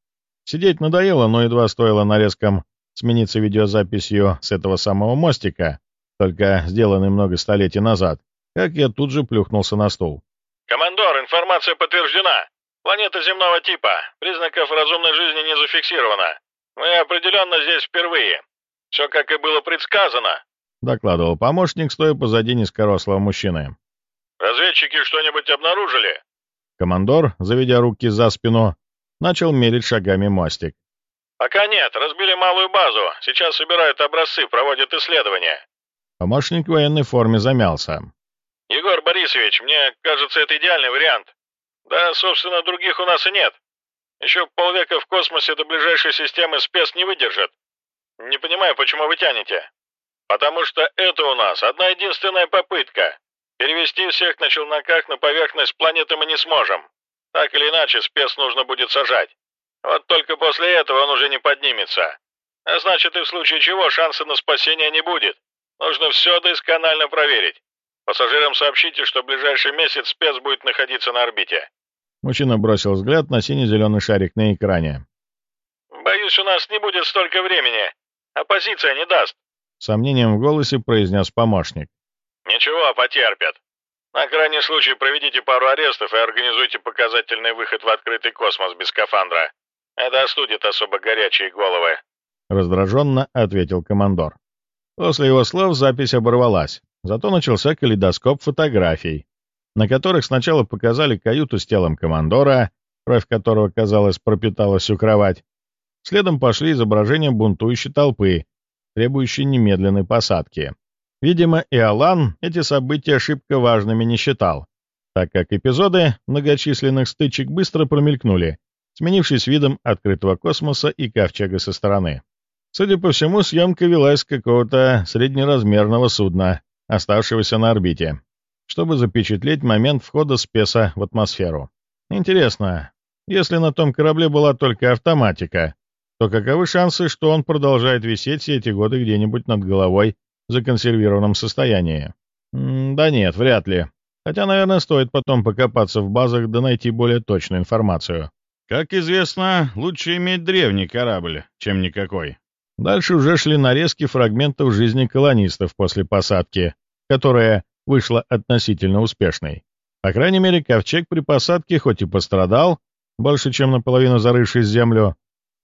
Сидеть надоело, но едва стоило нарезкам смениться видеозаписью с этого самого мостика, только сделанный много столетий назад, как я тут же плюхнулся на стул. «Командор, информация подтверждена. Планета земного типа. Признаков разумной жизни не зафиксировано. Мы определенно здесь впервые. Все как и было предсказано», — докладывал помощник, стоя позади низкорослого мужчины. «Разведчики что-нибудь обнаружили?» Командор, заведя руки за спину, начал мерить шагами мостик. «Пока нет. Разбили малую базу. Сейчас собирают образцы, проводят исследования». Помощник в военной форме замялся. «Егор Борисович, мне кажется, это идеальный вариант. Да, собственно, других у нас и нет. Еще полвека в космосе до ближайшей системы спец не выдержит. Не понимаю, почему вы тянете. Потому что это у нас одна единственная попытка. Перевести всех на челноках на поверхность планеты мы не сможем. Так или иначе, спец нужно будет сажать. Вот только после этого он уже не поднимется. А значит, и в случае чего шанса на спасение не будет. Нужно все досконально проверить. Пассажирам сообщите, что в ближайший месяц спец будет находиться на орбите. Мужчина бросил взгляд на синий-зеленый шарик на экране. «Боюсь, у нас не будет столько времени. Оппозиция не даст», — сомнением в голосе произнес помощник. «Ничего, потерпят. На крайний случай проведите пару арестов и организуйте показательный выход в открытый космос без скафандра. Это остудит особо горячие головы», — раздраженно ответил командор. После его слов запись оборвалась, зато начался калейдоскоп фотографий, на которых сначала показали каюту с телом командора, кровь которого, казалось, пропитала всю кровать. Следом пошли изображения бунтующей толпы, требующей немедленной посадки. Видимо, и Алан эти события ошибка важными не считал, так как эпизоды многочисленных стычек быстро промелькнули, сменившись видом открытого космоса и ковчега со стороны. Судя по всему, съемка велась с какого-то среднеразмерного судна, оставшегося на орбите чтобы запечатлеть момент входа спеса в атмосферу. Интересно, если на том корабле была только автоматика, то каковы шансы, что он продолжает висеть все эти годы где-нибудь над головой в законсервированном состоянии? М да нет, вряд ли. Хотя, наверное, стоит потом покопаться в базах да найти более точную информацию. Как известно, лучше иметь древний корабль, чем никакой. Дальше уже шли нарезки фрагментов жизни колонистов после посадки, которая вышла относительно успешной. По крайней мере, ковчег при посадке хоть и пострадал, больше чем наполовину зарывшись в землю,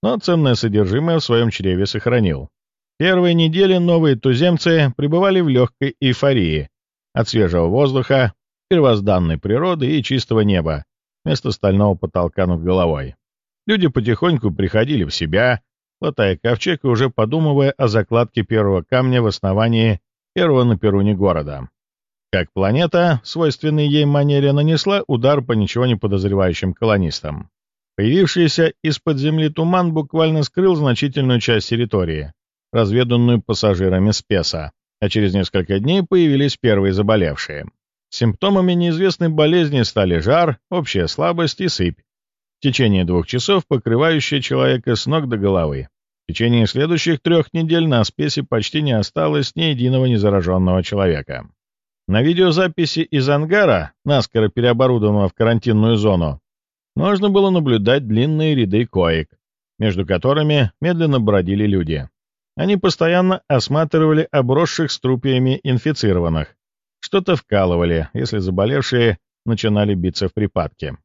но ценное содержимое в своем чреве сохранил. Первые недели новые туземцы пребывали в легкой эйфории от свежего воздуха, первозданной природы и чистого неба, вместо стального потолка над головой. Люди потихоньку приходили в себя, хватая ковчег и уже подумывая о закладке первого камня в основании первого на Перуне города как планета свойственной ей манере нанесла удар по ничего не подозревающим колонистам. Появившийся из-под земли туман буквально скрыл значительную часть территории, разведанную пассажирами спеса, а через несколько дней появились первые заболевшие. Симптомами неизвестной болезни стали жар, общая слабость и сыпь, в течение двух часов покрывающая человека с ног до головы. В течение следующих трех недель на спесе почти не осталось ни единого незараженного человека. На видеозаписи из ангара, наскоро переоборудованного в карантинную зону, можно было наблюдать длинные ряды коек, между которыми медленно бродили люди. Они постоянно осматривали обросших струпьями инфицированных, что-то вкалывали, если заболевшие начинали биться в припадке.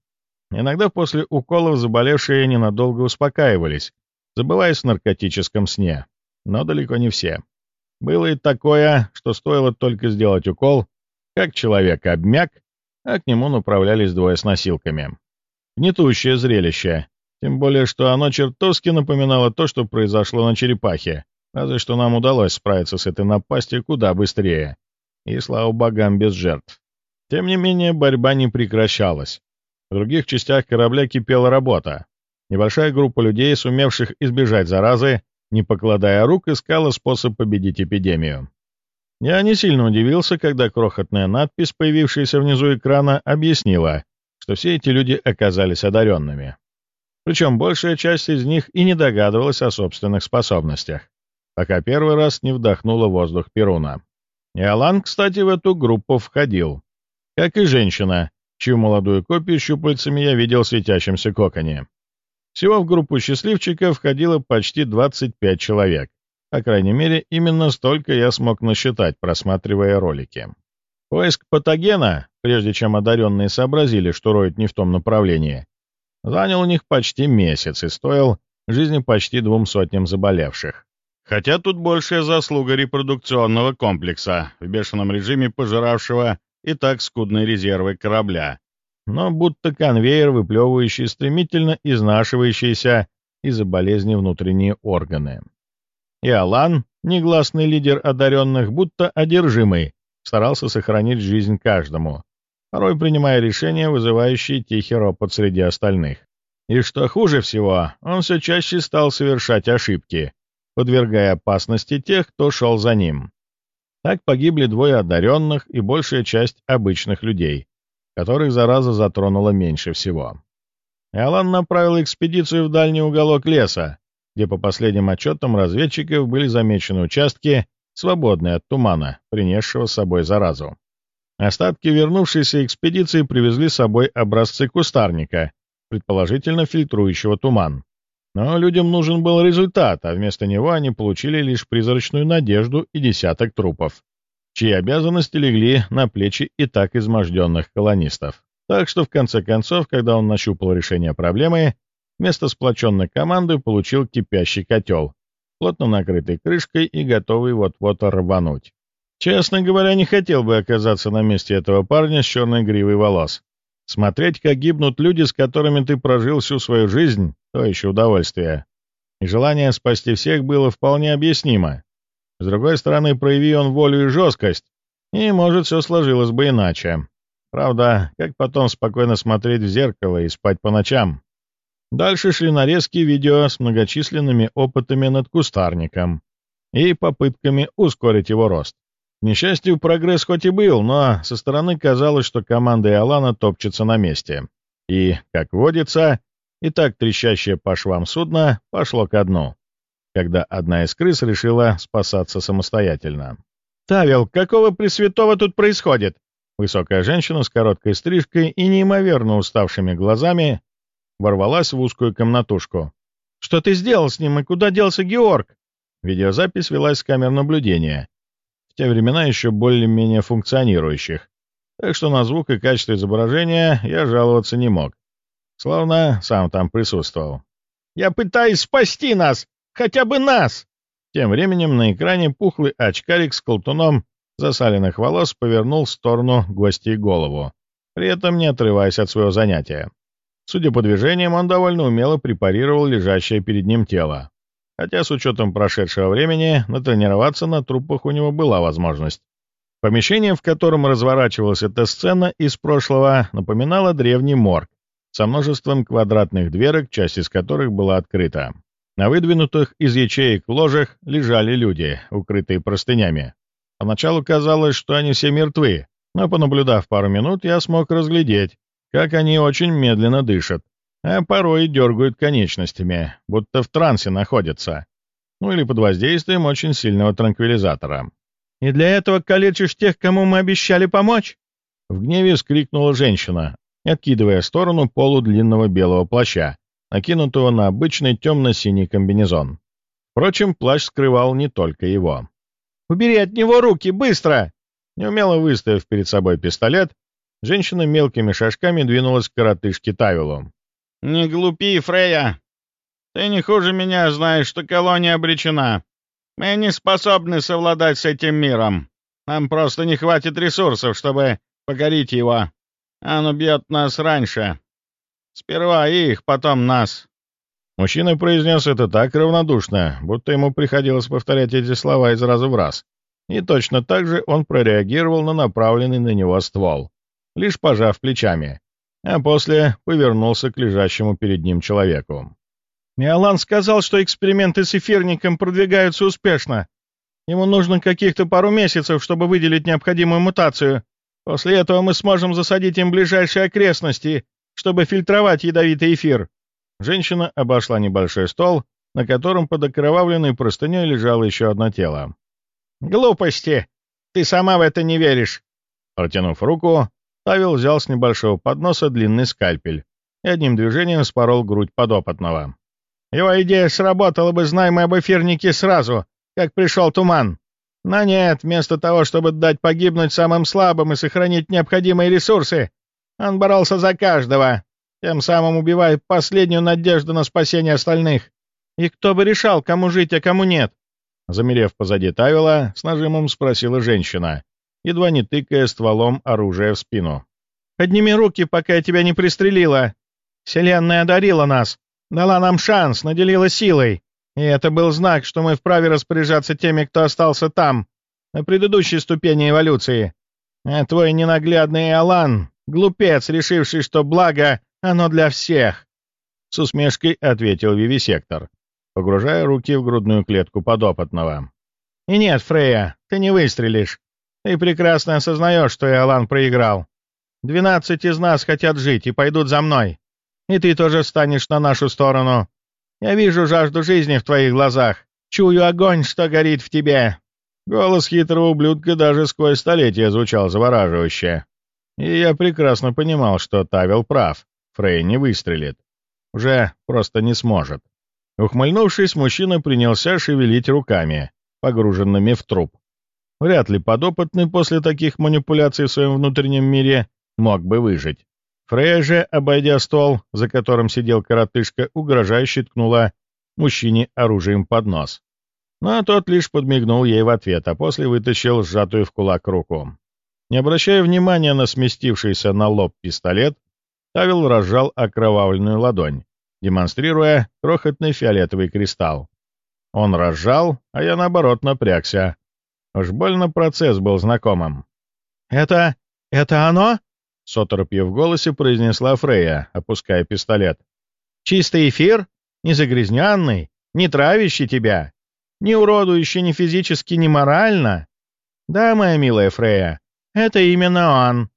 Иногда после уколов заболевшие ненадолго успокаивались, забываясь в наркотическом сне, но далеко не все. Было и такое, что стоило только сделать укол, как человек обмяк, а к нему направлялись двое с носилками. Гнетущее зрелище, тем более, что оно чертовски напоминало то, что произошло на черепахе, разве что нам удалось справиться с этой напастью куда быстрее, и, слава богам, без жертв. Тем не менее, борьба не прекращалась. В других частях корабля кипела работа. Небольшая группа людей, сумевших избежать заразы, не покладая рук, искала способ победить эпидемию. Я не сильно удивился, когда крохотная надпись, появившаяся внизу экрана, объяснила, что все эти люди оказались одаренными. Причем большая часть из них и не догадывалась о собственных способностях, пока первый раз не вдохнула воздух Перуна. И Алан, кстати, в эту группу входил. Как и женщина, чью молодую копию щупальцами я видел в светящемся коконе. Всего в группу счастливчика входило почти 25 человек. По крайней мере, именно столько я смог насчитать, просматривая ролики. Поиск патогена, прежде чем одаренные сообразили, что роют не в том направлении, занял у них почти месяц и стоил жизни почти двум сотням заболевших. Хотя тут большая заслуга репродукционного комплекса, в бешеном режиме пожиравшего и так скудные резервы корабля, но будто конвейер, выплевывающий стремительно изнашивающиеся из-за болезни внутренние органы. И Алан, негласный лидер одаренных, будто одержимый, старался сохранить жизнь каждому, порой принимая решения, вызывающие тихий ропот среди остальных. И что хуже всего, он все чаще стал совершать ошибки, подвергая опасности тех, кто шел за ним. Так погибли двое одаренных и большая часть обычных людей, которых зараза затронула меньше всего. Алан направил экспедицию в дальний уголок леса, где по последним отчетам разведчиков были замечены участки, свободные от тумана, принесшего с собой заразу. Остатки вернувшейся экспедиции привезли с собой образцы кустарника, предположительно фильтрующего туман. Но людям нужен был результат, а вместо него они получили лишь призрачную надежду и десяток трупов, чьи обязанности легли на плечи и так изможденных колонистов. Так что, в конце концов, когда он нащупал решение проблемы, вместо сплоченной команды получил кипящий котел, плотно накрытый крышкой и готовый вот-вот рвануть. Честно говоря, не хотел бы оказаться на месте этого парня с черной гривой волос. Смотреть, как гибнут люди, с которыми ты прожил всю свою жизнь, то еще удовольствие. И желание спасти всех было вполне объяснимо. С другой стороны, прояви он волю и жесткость, и, может, все сложилось бы иначе. Правда, как потом спокойно смотреть в зеркало и спать по ночам? Дальше шли нарезки видео с многочисленными опытами над кустарником и попытками ускорить его рост. К несчастью, прогресс хоть и был, но со стороны казалось, что команда Иолана топчется на месте. И, как водится, и так трещащее по швам судно пошло ко дну, когда одна из крыс решила спасаться самостоятельно. «Тавил, какого пресвятого тут происходит?» Высокая женщина с короткой стрижкой и неимоверно уставшими глазами ворвалась в узкую комнатушку. «Что ты сделал с ним и куда делся Георг?» Видеозапись велась с камер наблюдения, в те времена еще более-менее функционирующих, так что на звук и качество изображения я жаловаться не мог. Словно сам там присутствовал. «Я пытаюсь спасти нас! Хотя бы нас!» Тем временем на экране пухлый очкарик с колтуном засаленных волос повернул в сторону гостей голову, при этом не отрываясь от своего занятия. Судя по движениям, он довольно умело препарировал лежащее перед ним тело хотя с учетом прошедшего времени натренироваться на трупах у него была возможность. Помещение, в котором разворачивалась эта сцена из прошлого, напоминало древний морг со множеством квадратных дверок, часть из которых была открыта. На выдвинутых из ячеек ложах лежали люди, укрытые простынями. Поначалу казалось, что они все мертвы, но, понаблюдав пару минут, я смог разглядеть, как они очень медленно дышат, а порой дергают конечностями, будто в трансе находятся, ну или под воздействием очень сильного транквилизатора. «И для этого калечишь тех, кому мы обещали помочь?» В гневе скрикнула женщина, откидывая в сторону полу длинного белого плаща, накинутого на обычный темно-синий комбинезон. Впрочем, плащ скрывал не только его. «Убери от него руки, быстро!» Неумело выставив перед собой пистолет, женщина мелкими шажками двинулась к коротышке Тавилу. «Не глупи, Фрея. Ты не хуже меня знаешь, что колония обречена. Мы не способны совладать с этим миром. Нам просто не хватит ресурсов, чтобы покорить его. Оно бьет нас раньше. Сперва их, потом нас». Мужчина произнес это так равнодушно, будто ему приходилось повторять эти слова из раза в раз. И точно так же он прореагировал на направленный на него ствол, лишь пожав плечами а после повернулся к лежащему перед ним человеку. «Миолан сказал, что эксперименты с эфирником продвигаются успешно. Ему нужно каких-то пару месяцев, чтобы выделить необходимую мутацию. После этого мы сможем засадить им ближайшие окрестности, чтобы фильтровать ядовитый эфир». Женщина обошла небольшой стол, на котором под окровавленной простыней лежало еще одно тело. «Глупости! Ты сама в это не веришь!» Протянув руку, Павел взял с небольшого подноса длинный скальпель и одним движением спорол грудь подопытного. «Его идея сработала бы, знай мы об эфирнике сразу, как пришел туман. Но нет, вместо того, чтобы дать погибнуть самым слабым и сохранить необходимые ресурсы, он боролся за каждого, тем самым убивая последнюю надежду на спасение остальных. И кто бы решал, кому жить, а кому нет?» Замерев позади Тавила, с нажимом спросила женщина, едва не тыкая стволом оружия в спину. «Подними руки, пока я тебя не пристрелила. Вселенная одарила нас, дала нам шанс, наделила силой. И это был знак, что мы вправе распоряжаться теми, кто остался там, на предыдущей ступени эволюции. А твой ненаглядный Алан — глупец, решивший, что благо оно для всех. С усмешкой ответил Вивисектор, погружая руки в грудную клетку подопытного. «И нет, Фрея, ты не выстрелишь. Ты прекрасно осознаешь, что Иолан проиграл. Двенадцать из нас хотят жить и пойдут за мной. И ты тоже встанешь на нашу сторону. Я вижу жажду жизни в твоих глазах. Чую огонь, что горит в тебе». Голос хитрого ублюдка даже сквозь столетия звучал завораживающе. И я прекрасно понимал, что Тавил прав. Фрей не выстрелит. Уже просто не сможет. Ухмыльнувшись, мужчина принялся шевелить руками, погруженными в труп. Вряд ли подопытный после таких манипуляций в своем внутреннем мире мог бы выжить. Фрея же, обойдя стол, за которым сидел коротышка, угрожающе ткнула мужчине оружием под нос. Но тот лишь подмигнул ей в ответ, а после вытащил сжатую в кулак руку. Не обращая внимания на сместившийся на лоб пистолет, Тавил разжал окровавленную ладонь, демонстрируя крохотный фиолетовый кристалл. Он разжал, а я, наоборот, напрягся. Уж больно процесс был знакомым. «Это... это оно?» — с оторопью в голосе произнесла Фрея, опуская пистолет. «Чистый эфир? Не загрязненный? Не травящий тебя? Не уродующий ни физически, ни морально? Да, моя милая Фрея, это именно он.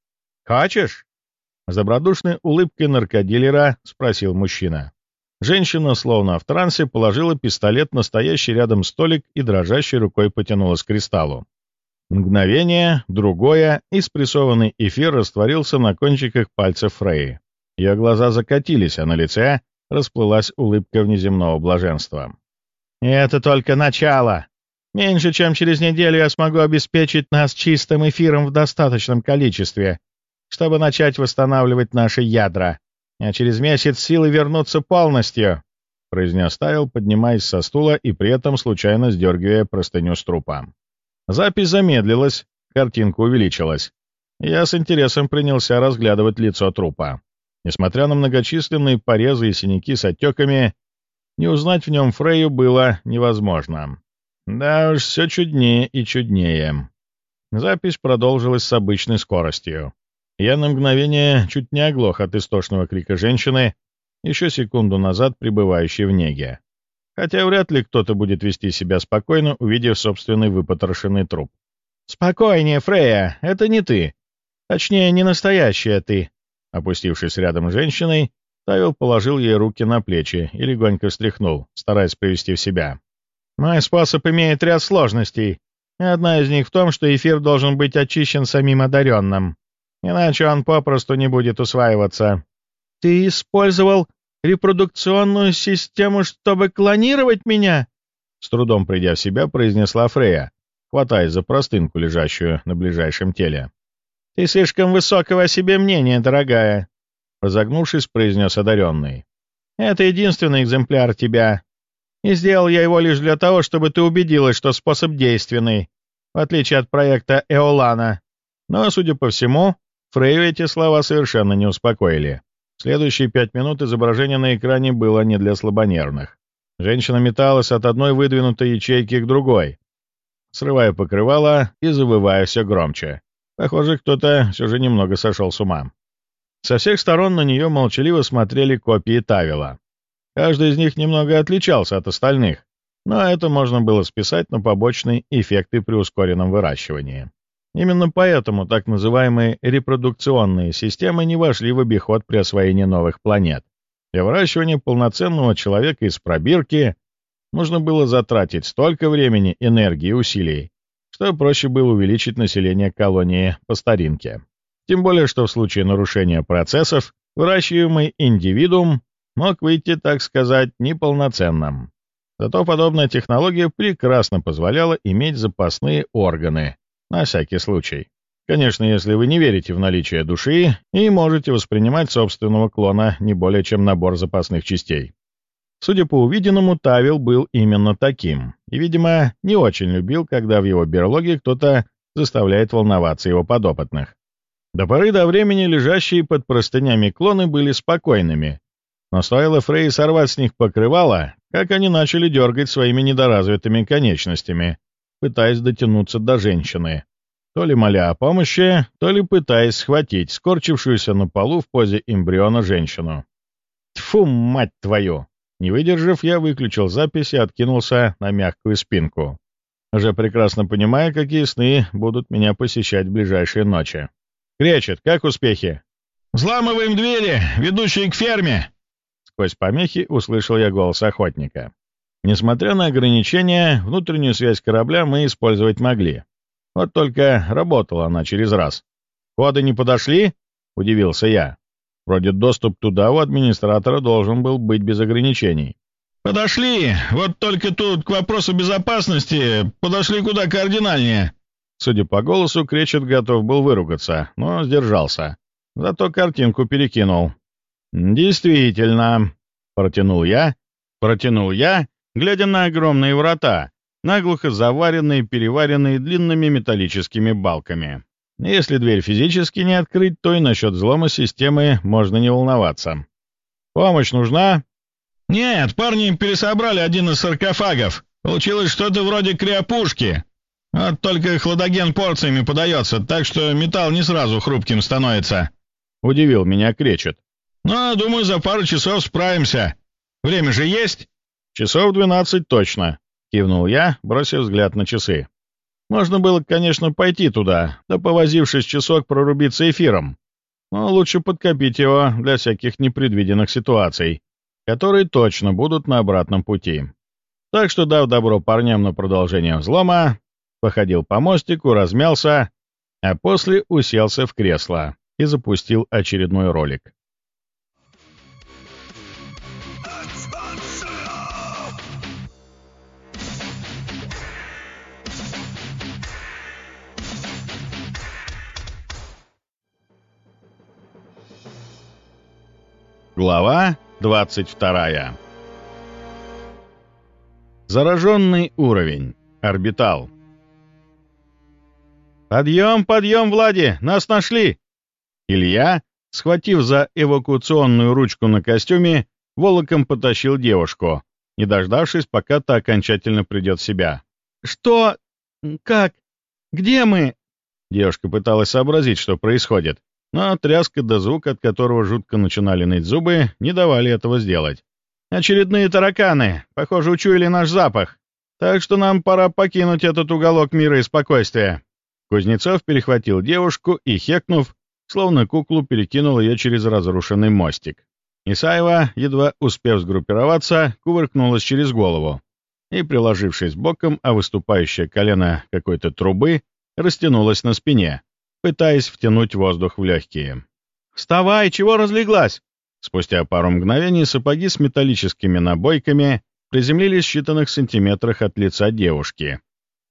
Хочешь?» С добродушной улыбкой наркодилера спросил мужчина. Женщина, словно в трансе, положила пистолет на стоящий рядом столик и дрожащей рукой потянулась к кристаллу. Мгновение, другое, и спрессованный эфир растворился на кончиках пальцев Фреи. Ее глаза закатились, а на лице расплылась улыбка внеземного блаженства. «И это только начало. Меньше чем через неделю я смогу обеспечить нас чистым эфиром в достаточном количестве, чтобы начать восстанавливать наши ядра а через месяц силы вернутся полностью», — произнес Тайл, поднимаясь со стула и при этом случайно сдергивая простыню с трупа. Запись замедлилась, картинка увеличилась. Я с интересом принялся разглядывать лицо трупа. Несмотря на многочисленные порезы и синяки с отеками, не узнать в нем Фрейю было невозможно. Да уж, все чуднее и чуднее. Запись продолжилась с обычной скоростью. Я на мгновение чуть не оглох от истошного крика женщины, еще секунду назад пребывающей в неге. Хотя вряд ли кто-то будет вести себя спокойно, увидев собственный выпотрошенный труп. «Спокойнее, Фрея, это не ты. Точнее, не настоящая ты». Опустившись рядом с женщиной, Тавил положил ей руки на плечи и легонько встряхнул, стараясь привести в себя. «Мой способ имеет ряд сложностей, и одна из них в том, что эфир должен быть очищен самим одаренным. Иначе он попросту не будет усваиваться. «Ты использовал репродукционную систему, чтобы клонировать меня?» С трудом придя в себя, произнесла Фрея, хватаясь за простынку, лежащую на ближайшем теле. «Ты слишком высокого о себе мнения, дорогая», — разогнувшись, произнес одаренный. «Это единственный экземпляр тебя. И сделал я его лишь для того, чтобы ты убедилась, что способ действенный, в отличие от проекта Эолана. Но, судя по всему, Фрейю эти слова совершенно не успокоили. Следующие пять минут изображение на экране было не для слабонервных. Женщина металась от одной выдвинутой ячейки к другой, срывая покрывало и завывая все громче. Похоже, кто-то все же немного сошел с ума. Со всех сторон на нее молчаливо смотрели копии Тавила. Каждый из них немного отличался от остальных, но это можно было списать на побочные эффекты при ускоренном выращивании. Именно поэтому так называемые репродукционные системы не вошли в обиход при освоении новых планет. Для выращивания полноценного человека из пробирки нужно было затратить столько времени, энергии и усилий, что проще было увеличить население колонии по старинке. Тем более, что в случае нарушения процессов выращиваемый индивидуум мог выйти, так сказать, неполноценным. Зато подобная технология прекрасно позволяла иметь запасные органы, на всякий случай. Конечно, если вы не верите в наличие души и можете воспринимать собственного клона не более чем набор запасных частей. Судя по увиденному, Тавил был именно таким, и, видимо, не очень любил, когда в его берлоге кто-то заставляет волноваться его подопытных. До поры до времени лежащие под простынями клоны были спокойными, но стоило Фрей сорвать с них покрывало, как они начали дергать своими недоразвитыми конечностями, пытаясь дотянуться до женщины, то ли моля о помощи, то ли пытаясь схватить скорчившуюся на полу в позе эмбриона женщину. Тьфу, мать твою! Не выдержав, я выключил запись и откинулся на мягкую спинку, уже прекрасно понимая, какие сны будут меня посещать в ближайшие ночи. «Кречет, как успехи?» «Взламываем двери, ведущие к ферме!» Сквозь помехи услышал я голос охотника. Несмотря на ограничения, внутреннюю связь корабля мы использовать могли. Вот только работала она через раз. «Коды не подошли?» — удивился я. Вроде доступ туда у администратора должен был быть без ограничений. «Подошли! Вот только тут к вопросу безопасности подошли куда кардинальнее!» Судя по голосу, Кречет готов был выругаться, но сдержался. Зато картинку перекинул. «Действительно», — протянул я, протянул я, глядя на огромные врата, наглухо заваренные, переваренные длинными металлическими балками. Если дверь физически не открыть, то и насчет взлома системы можно не волноваться. «Помощь нужна?» «Нет, парни пересобрали один из саркофагов. Получилось что-то вроде криопушки. Вот только хладоген порциями подается, так что металл не сразу хрупким становится». Удивил меня Кречет. «Но, думаю, за пару часов справимся. Время же есть?» «Часов двенадцать точно», — кивнул я, бросив взгляд на часы. «Можно было, конечно, пойти туда, да повозившись часок прорубиться эфиром. Но лучше подкопить его для всяких непредвиденных ситуаций, которые точно будут на обратном пути. Так что, дав добро парням на продолжение взлома, походил по мостику, размялся, а после уселся в кресло и запустил очередной ролик. Глава 22 Зараженный уровень. Орбитал. «Подъем, подъем, Влади! Нас нашли!» Илья, схватив за эвакуационную ручку на костюме, волоком потащил девушку, не дождавшись, пока та окончательно придет в себя. «Что? Как? Где мы?» Девушка пыталась сообразить, что происходит, но тряска до звука, от которого жутко начинали ныть зубы, не давали этого сделать. «Очередные тараканы! Похоже, учуяли наш запах. Так что нам пора покинуть этот уголок мира и спокойствия». Кузнецов перехватил девушку и, хекнув, словно куклу, перекинул ее через разрушенный мостик. Исаева, едва успев сгруппироваться, кувыркнулась через голову и, приложившись боком, а выступающее колено какой-то трубы, растянулась на спине, пытаясь втянуть воздух в легкие. «Вставай! Чего разлеглась?» Спустя пару мгновений сапоги с металлическими набойками приземлились в считанных сантиметрах от лица девушки,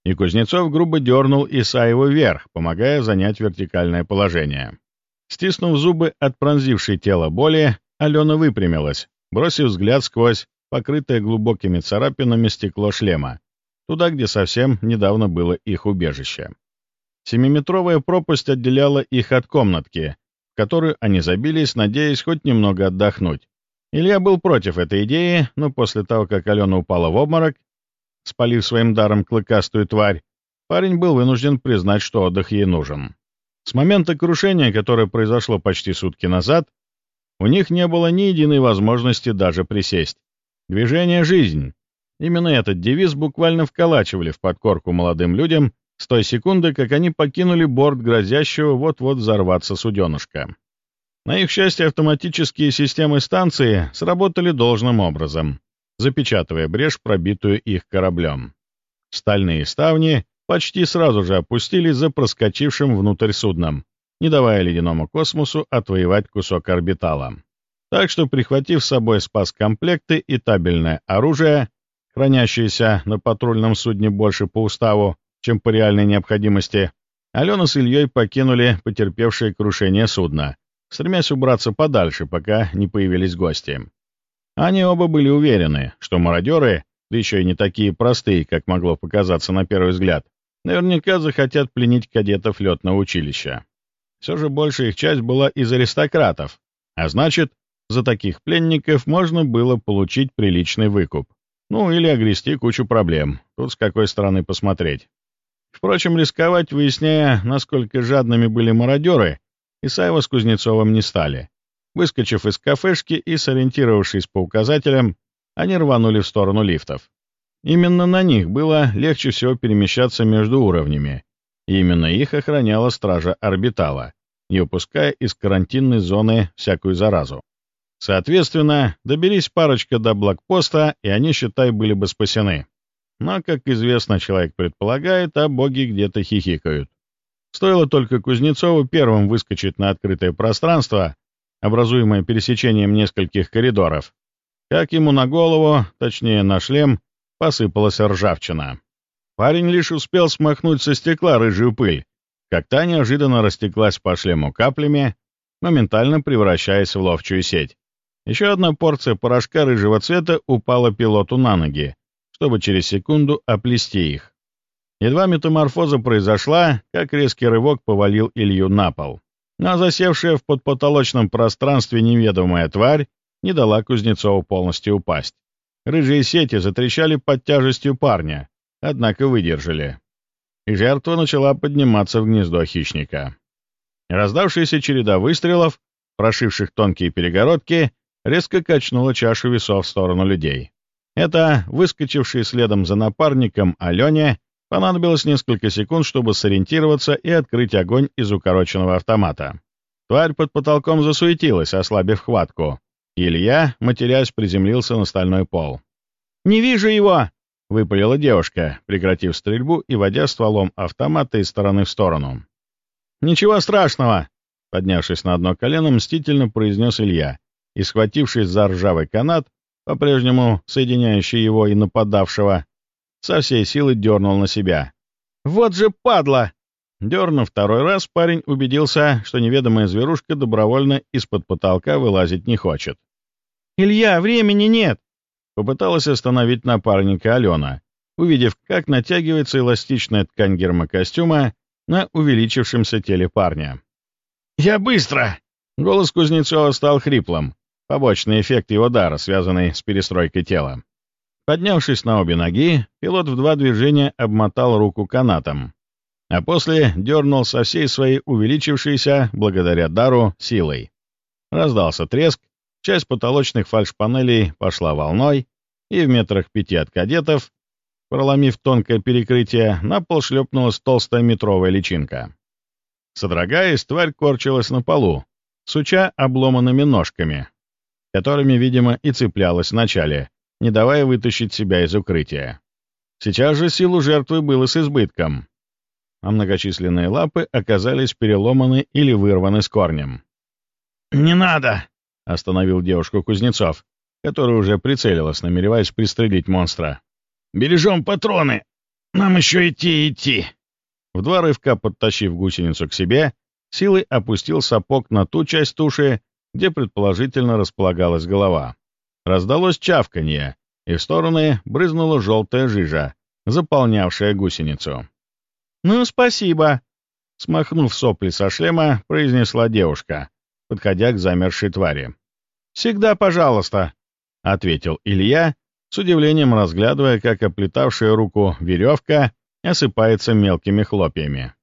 и Кузнецов грубо дернул Исаеву вверх, помогая занять вертикальное положение. Стиснув зубы от пронзившей тело боли, Алена выпрямилась, бросив взгляд сквозь покрытое глубокими царапинами стекло шлема, туда, где совсем недавно было их убежище. Семиметровая пропасть отделяла их от комнатки, в которую они забились, надеясь хоть немного отдохнуть. Илья был против этой идеи, но после того, как Алена упала в обморок, спалив своим даром клыкастую тварь, парень был вынужден признать, что отдых ей нужен. С момента крушения, которое произошло почти сутки назад, у них не было ни единой возможности даже присесть. Движение — жизнь. Именно этот девиз буквально вколачивали в подкорку молодым людям с той секунды, как они покинули борт грозящего вот-вот взорваться суденышка. На их счастье, автоматические системы станции сработали должным образом, запечатывая брешь, пробитую их кораблем. Стальные ставни почти сразу же опустились за проскочившим внутрь судном, не давая ледяному космосу отвоевать кусок орбитала. Так что, прихватив с собой спас-комплекты и табельное оружие, хранящееся на патрульном судне больше по уставу, чем по реальной необходимости, Алена с Ильей покинули потерпевшее крушение судно, стремясь убраться подальше, пока не появились гости. Они оба были уверены, что мародеры, да еще и не такие простые, как могло показаться на первый взгляд, наверняка захотят пленить кадетов летного училища. Все же большая их часть была из аристократов, а значит, за таких пленников можно было получить приличный выкуп. Ну, или огрести кучу проблем, тут с какой стороны посмотреть. Впрочем, рисковать, выясняя, насколько жадными были мародеры, Исаева с Кузнецовым не стали. Выскочив из кафешки и сориентировавшись по указателям, они рванули в сторону лифтов. Именно на них было легче всего перемещаться между уровнями, и именно их охраняла стража орбитала, не упуская из карантинной зоны всякую заразу. Соответственно, доберись парочка до блокпоста, и они, считай, были бы спасены. Но, как известно, человек предполагает, а боги где-то хихикают. Стоило только Кузнецову первым выскочить на открытое пространство, образуемое пересечением нескольких коридоров, как ему на голову, точнее на шлем, посыпалась ржавчина. Парень лишь успел смахнуть со стекла рыжую пыль, как та неожиданно растеклась по шлему каплями, моментально превращаясь в ловчую сеть. Еще одна порция порошка рыжего цвета упала пилоту на ноги, чтобы через секунду оплести их. Едва метаморфоза произошла, как резкий рывок повалил Илью на пол. Но засевшая в подпотолочном пространстве неведомая тварь не дала Кузнецову полностью упасть. Рыжие сети затрещали под тяжестью парня, однако выдержали. И жертва начала подниматься в гнездо хищника. Раздавшаяся череда выстрелов, прошивших тонкие перегородки, резко качнула чашу весов в сторону людей. Это, выскочивший следом за напарником Алене, понадобилось несколько секунд, чтобы сориентироваться и открыть огонь из укороченного автомата. Тварь под потолком засуетилась, ослабив хватку. Илья, матерясь, приземлился на стальной пол. «Не вижу его!» — выпалила девушка, прекратив стрельбу и водя стволом автомата из стороны в сторону. «Ничего страшного!» — поднявшись на одно колено, мстительно произнес Илья и, схватившись за ржавый канат, по-прежнему соединяющий его и нападавшего, со всей силы дернул на себя. «Вот же падла!» Дернув второй раз, парень убедился, что неведомая зверушка добровольно из-под потолка вылазить не хочет. «Илья, времени нет!» Попыталась остановить напарника Алена, увидев, как натягивается эластичная ткань гермокостюма на увеличившемся теле парня. «Я быстро!» Голос Кузнецова стал хриплым, побочный эффект его дара, связанный с перестройкой тела. Поднявшись на обе ноги, пилот в два движения обмотал руку канатом, а после дернул со всей своей увеличившейся, благодаря дару, силой. Раздался треск, часть потолочных фальшпанелей пошла волной, и в метрах пяти от кадетов, проломив тонкое перекрытие, на пол шлепнулась толстая метровая личинка. Содрогаясь, тварь корчилась на полу, суча обломанными ножками, которыми, видимо, и цеплялась вначале, не давая вытащить себя из укрытия. Сейчас же силу жертвы было с избытком, а многочисленные лапы оказались переломаны или вырваны с корнем. «Не надо!» — остановил девушку Кузнецов, которая уже прицелилась, намереваясь пристрелить монстра. «Бережем патроны! Нам еще идти идти!» В два рывка подтащив гусеницу к себе, силой опустил сапог на ту часть туши, где предположительно располагалась голова. Раздалось чавканье, и в стороны брызнула желтая жижа, заполнявшая гусеницу. «Ну, спасибо!» Смахнув сопли со шлема, произнесла девушка, подходя к замершей твари. «Всегда пожалуйста!» — ответил Илья, с удивлением разглядывая, как оплетавшая руку веревка осыпается мелкими хлопьями.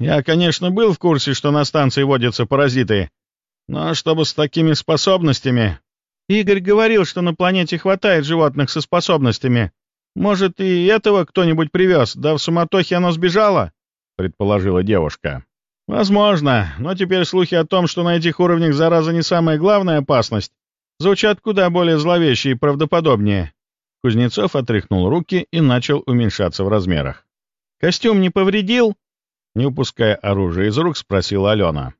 «Я, конечно, был в курсе, что на станции водятся паразиты, но чтобы с такими способностями... Игорь говорил, что на планете хватает животных со способностями. Может, и этого кто-нибудь привез, да в суматохе оно сбежало?» — предположила девушка. «Возможно, но теперь слухи о том, что на этих уровнях зараза не самая главная опасность, звучат куда более зловеще и правдоподобнее». Кузнецов отряхнул руки и начал уменьшаться в размерах. Костюм не повредил?» Не упуская оружие из рук, спросила Алена.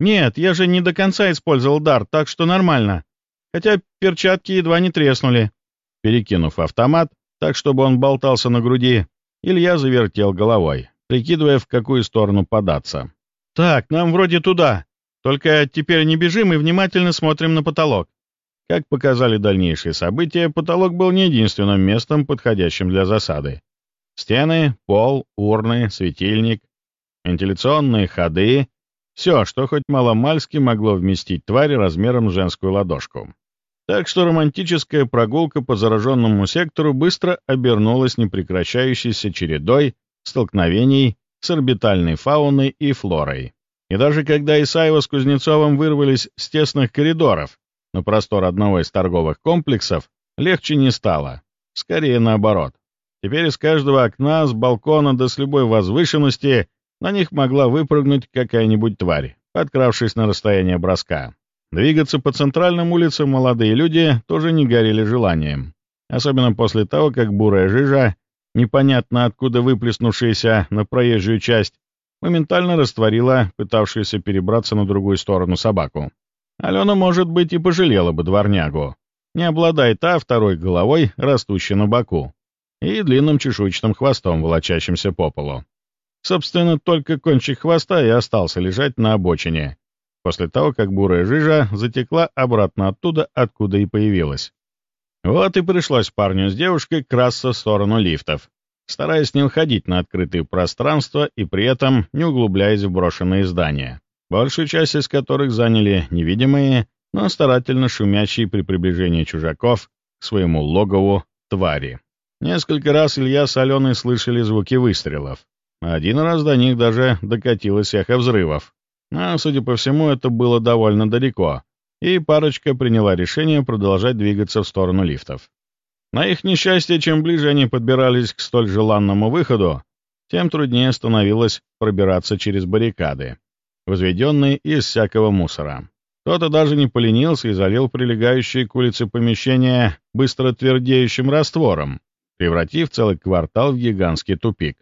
«Нет, я же не до конца использовал дар, так что нормально. Хотя перчатки едва не треснули». Перекинув автомат, так чтобы он болтался на груди, Илья завертел головой, прикидывая, в какую сторону податься. «Так, нам вроде туда. Только теперь не бежим и внимательно смотрим на потолок». Как показали дальнейшие события, потолок был не единственным местом, подходящим для засады. Стены, пол, урны, светильник, вентиляционные ходы — все, что хоть маломальски могло вместить тварь размером с женскую ладошку. Так что романтическая прогулка по зараженному сектору быстро обернулась непрекращающейся чередой столкновений с орбитальной фауной и флорой. И даже когда Исаева с Кузнецовым вырвались с тесных коридоров на простор одного из торговых комплексов, легче не стало. Скорее наоборот. Теперь из каждого окна, с балкона до с любой возвышенности на них могла выпрыгнуть какая-нибудь тварь, подкравшись на расстояние броска. Двигаться по центральным улицам молодые люди тоже не горели желанием. Особенно после того, как бурая жижа, непонятно откуда выплеснувшаяся на проезжую часть, моментально растворила пытавшуюся перебраться на другую сторону собаку. Алена, может быть, и пожалела бы дворнягу, не обладая та второй головой, растущей на боку, и длинным чешуйчатым хвостом, волочащимся по полу. Собственно, только кончик хвоста и остался лежать на обочине, после того, как бурая жижа затекла обратно оттуда, откуда и появилась. Вот и пришлось парню с девушкой красться в сторону лифтов, стараясь не уходить на открытые пространства и при этом не углубляясь в брошенные здания, большую часть из которых заняли невидимые, но старательно шумящие при приближении чужаков к своему логову твари. Несколько раз Илья с Аленой слышали звуки выстрелов, один раз до них даже докатилось эхо взрывов. А, судя по всему, это было довольно далеко, и парочка приняла решение продолжать двигаться в сторону лифтов. На их несчастье, чем ближе они подбирались к столь желанному выходу, тем труднее становилось пробираться через баррикады, возведенные из всякого мусора. Кто-то даже не поленился и залил прилегающие к улице помещения быстро твердеющим раствором, превратив целый квартал в гигантский тупик.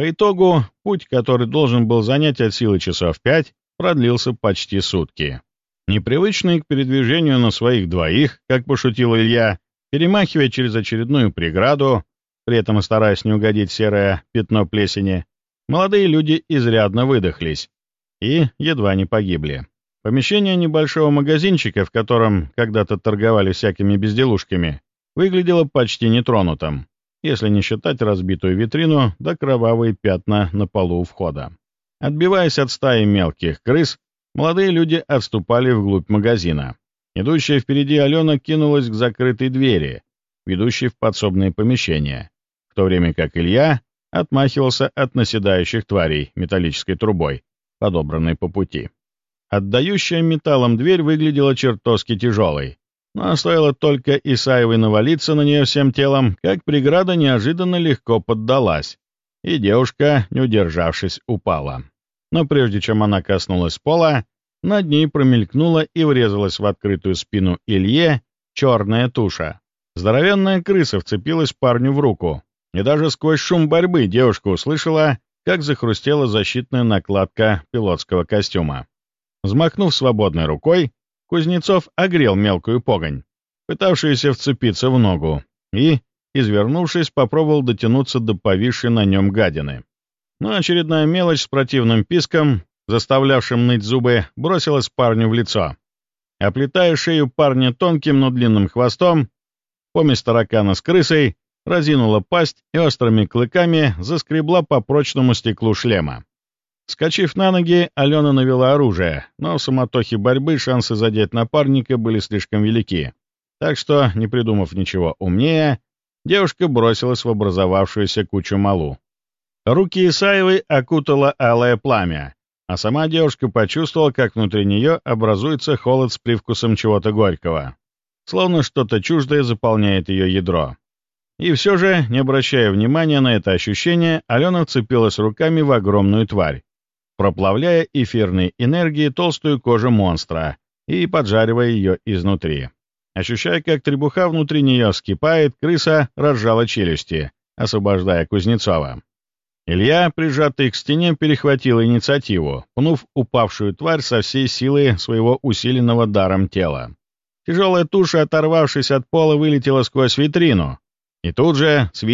По итогу, путь, который должен был занять от силы часов пять, продлился почти сутки. Непривычный к передвижению на своих двоих, как пошутил Илья, перемахивая через очередную преграду, при этом стараясь не угодить серое пятно плесени, молодые люди изрядно выдохлись и едва не погибли. Помещение небольшого магазинчика, в котором когда-то торговали всякими безделушками, выглядело почти нетронутым если не считать разбитую витрину да кровавые пятна на полу входа. Отбиваясь от стаи мелких крыс, молодые люди отступали вглубь магазина. Идущая впереди Алена кинулась к закрытой двери, ведущей в подсобное помещение, в то время как Илья отмахивался от наседающих тварей металлической трубой, подобранной по пути. Отдающая металлом дверь выглядела чертовски тяжелой, но стоило только Исаевой навалиться на нее всем телом, как преграда неожиданно легко поддалась, и девушка, не удержавшись, упала. Но прежде чем она коснулась пола, над ней промелькнула и врезалась в открытую спину Илье черная туша. Здоровенная крыса вцепилась парню в руку, и даже сквозь шум борьбы девушка услышала, как захрустела защитная накладка пилотского костюма. Взмахнув свободной рукой, Кузнецов огрел мелкую погонь, пытавшуюся вцепиться в ногу, и, извернувшись, попробовал дотянуться до повисшей на нем гадины. Но очередная мелочь с противным писком, заставлявшим ныть зубы, бросилась парню в лицо. Оплетая шею парня тонким, но длинным хвостом, помесь таракана с крысой разинула пасть и острыми клыками заскребла по прочному стеклу шлема. Скочив на ноги, Алена навела оружие, но в суматохе борьбы шансы задеть напарника были слишком велики. Так что, не придумав ничего умнее, девушка бросилась в образовавшуюся кучу малу. Руки Исаевой окутало алое пламя, а сама девушка почувствовала, как внутри нее образуется холод с привкусом чего-то горького. Словно что-то чуждое заполняет ее ядро. И все же, не обращая внимания на это ощущение, Алена вцепилась руками в огромную тварь, проплавляя эфирной энергией толстую кожу монстра и поджаривая ее изнутри. Ощущая, как требуха внутри нее вскипает, крыса разжала челюсти, освобождая Кузнецова. Илья, прижатый к стене, перехватил инициативу, пнув упавшую тварь со всей силы своего усиленного даром тела. Тяжелая туша, оторвавшись от пола, вылетела сквозь витрину. И тут же, свист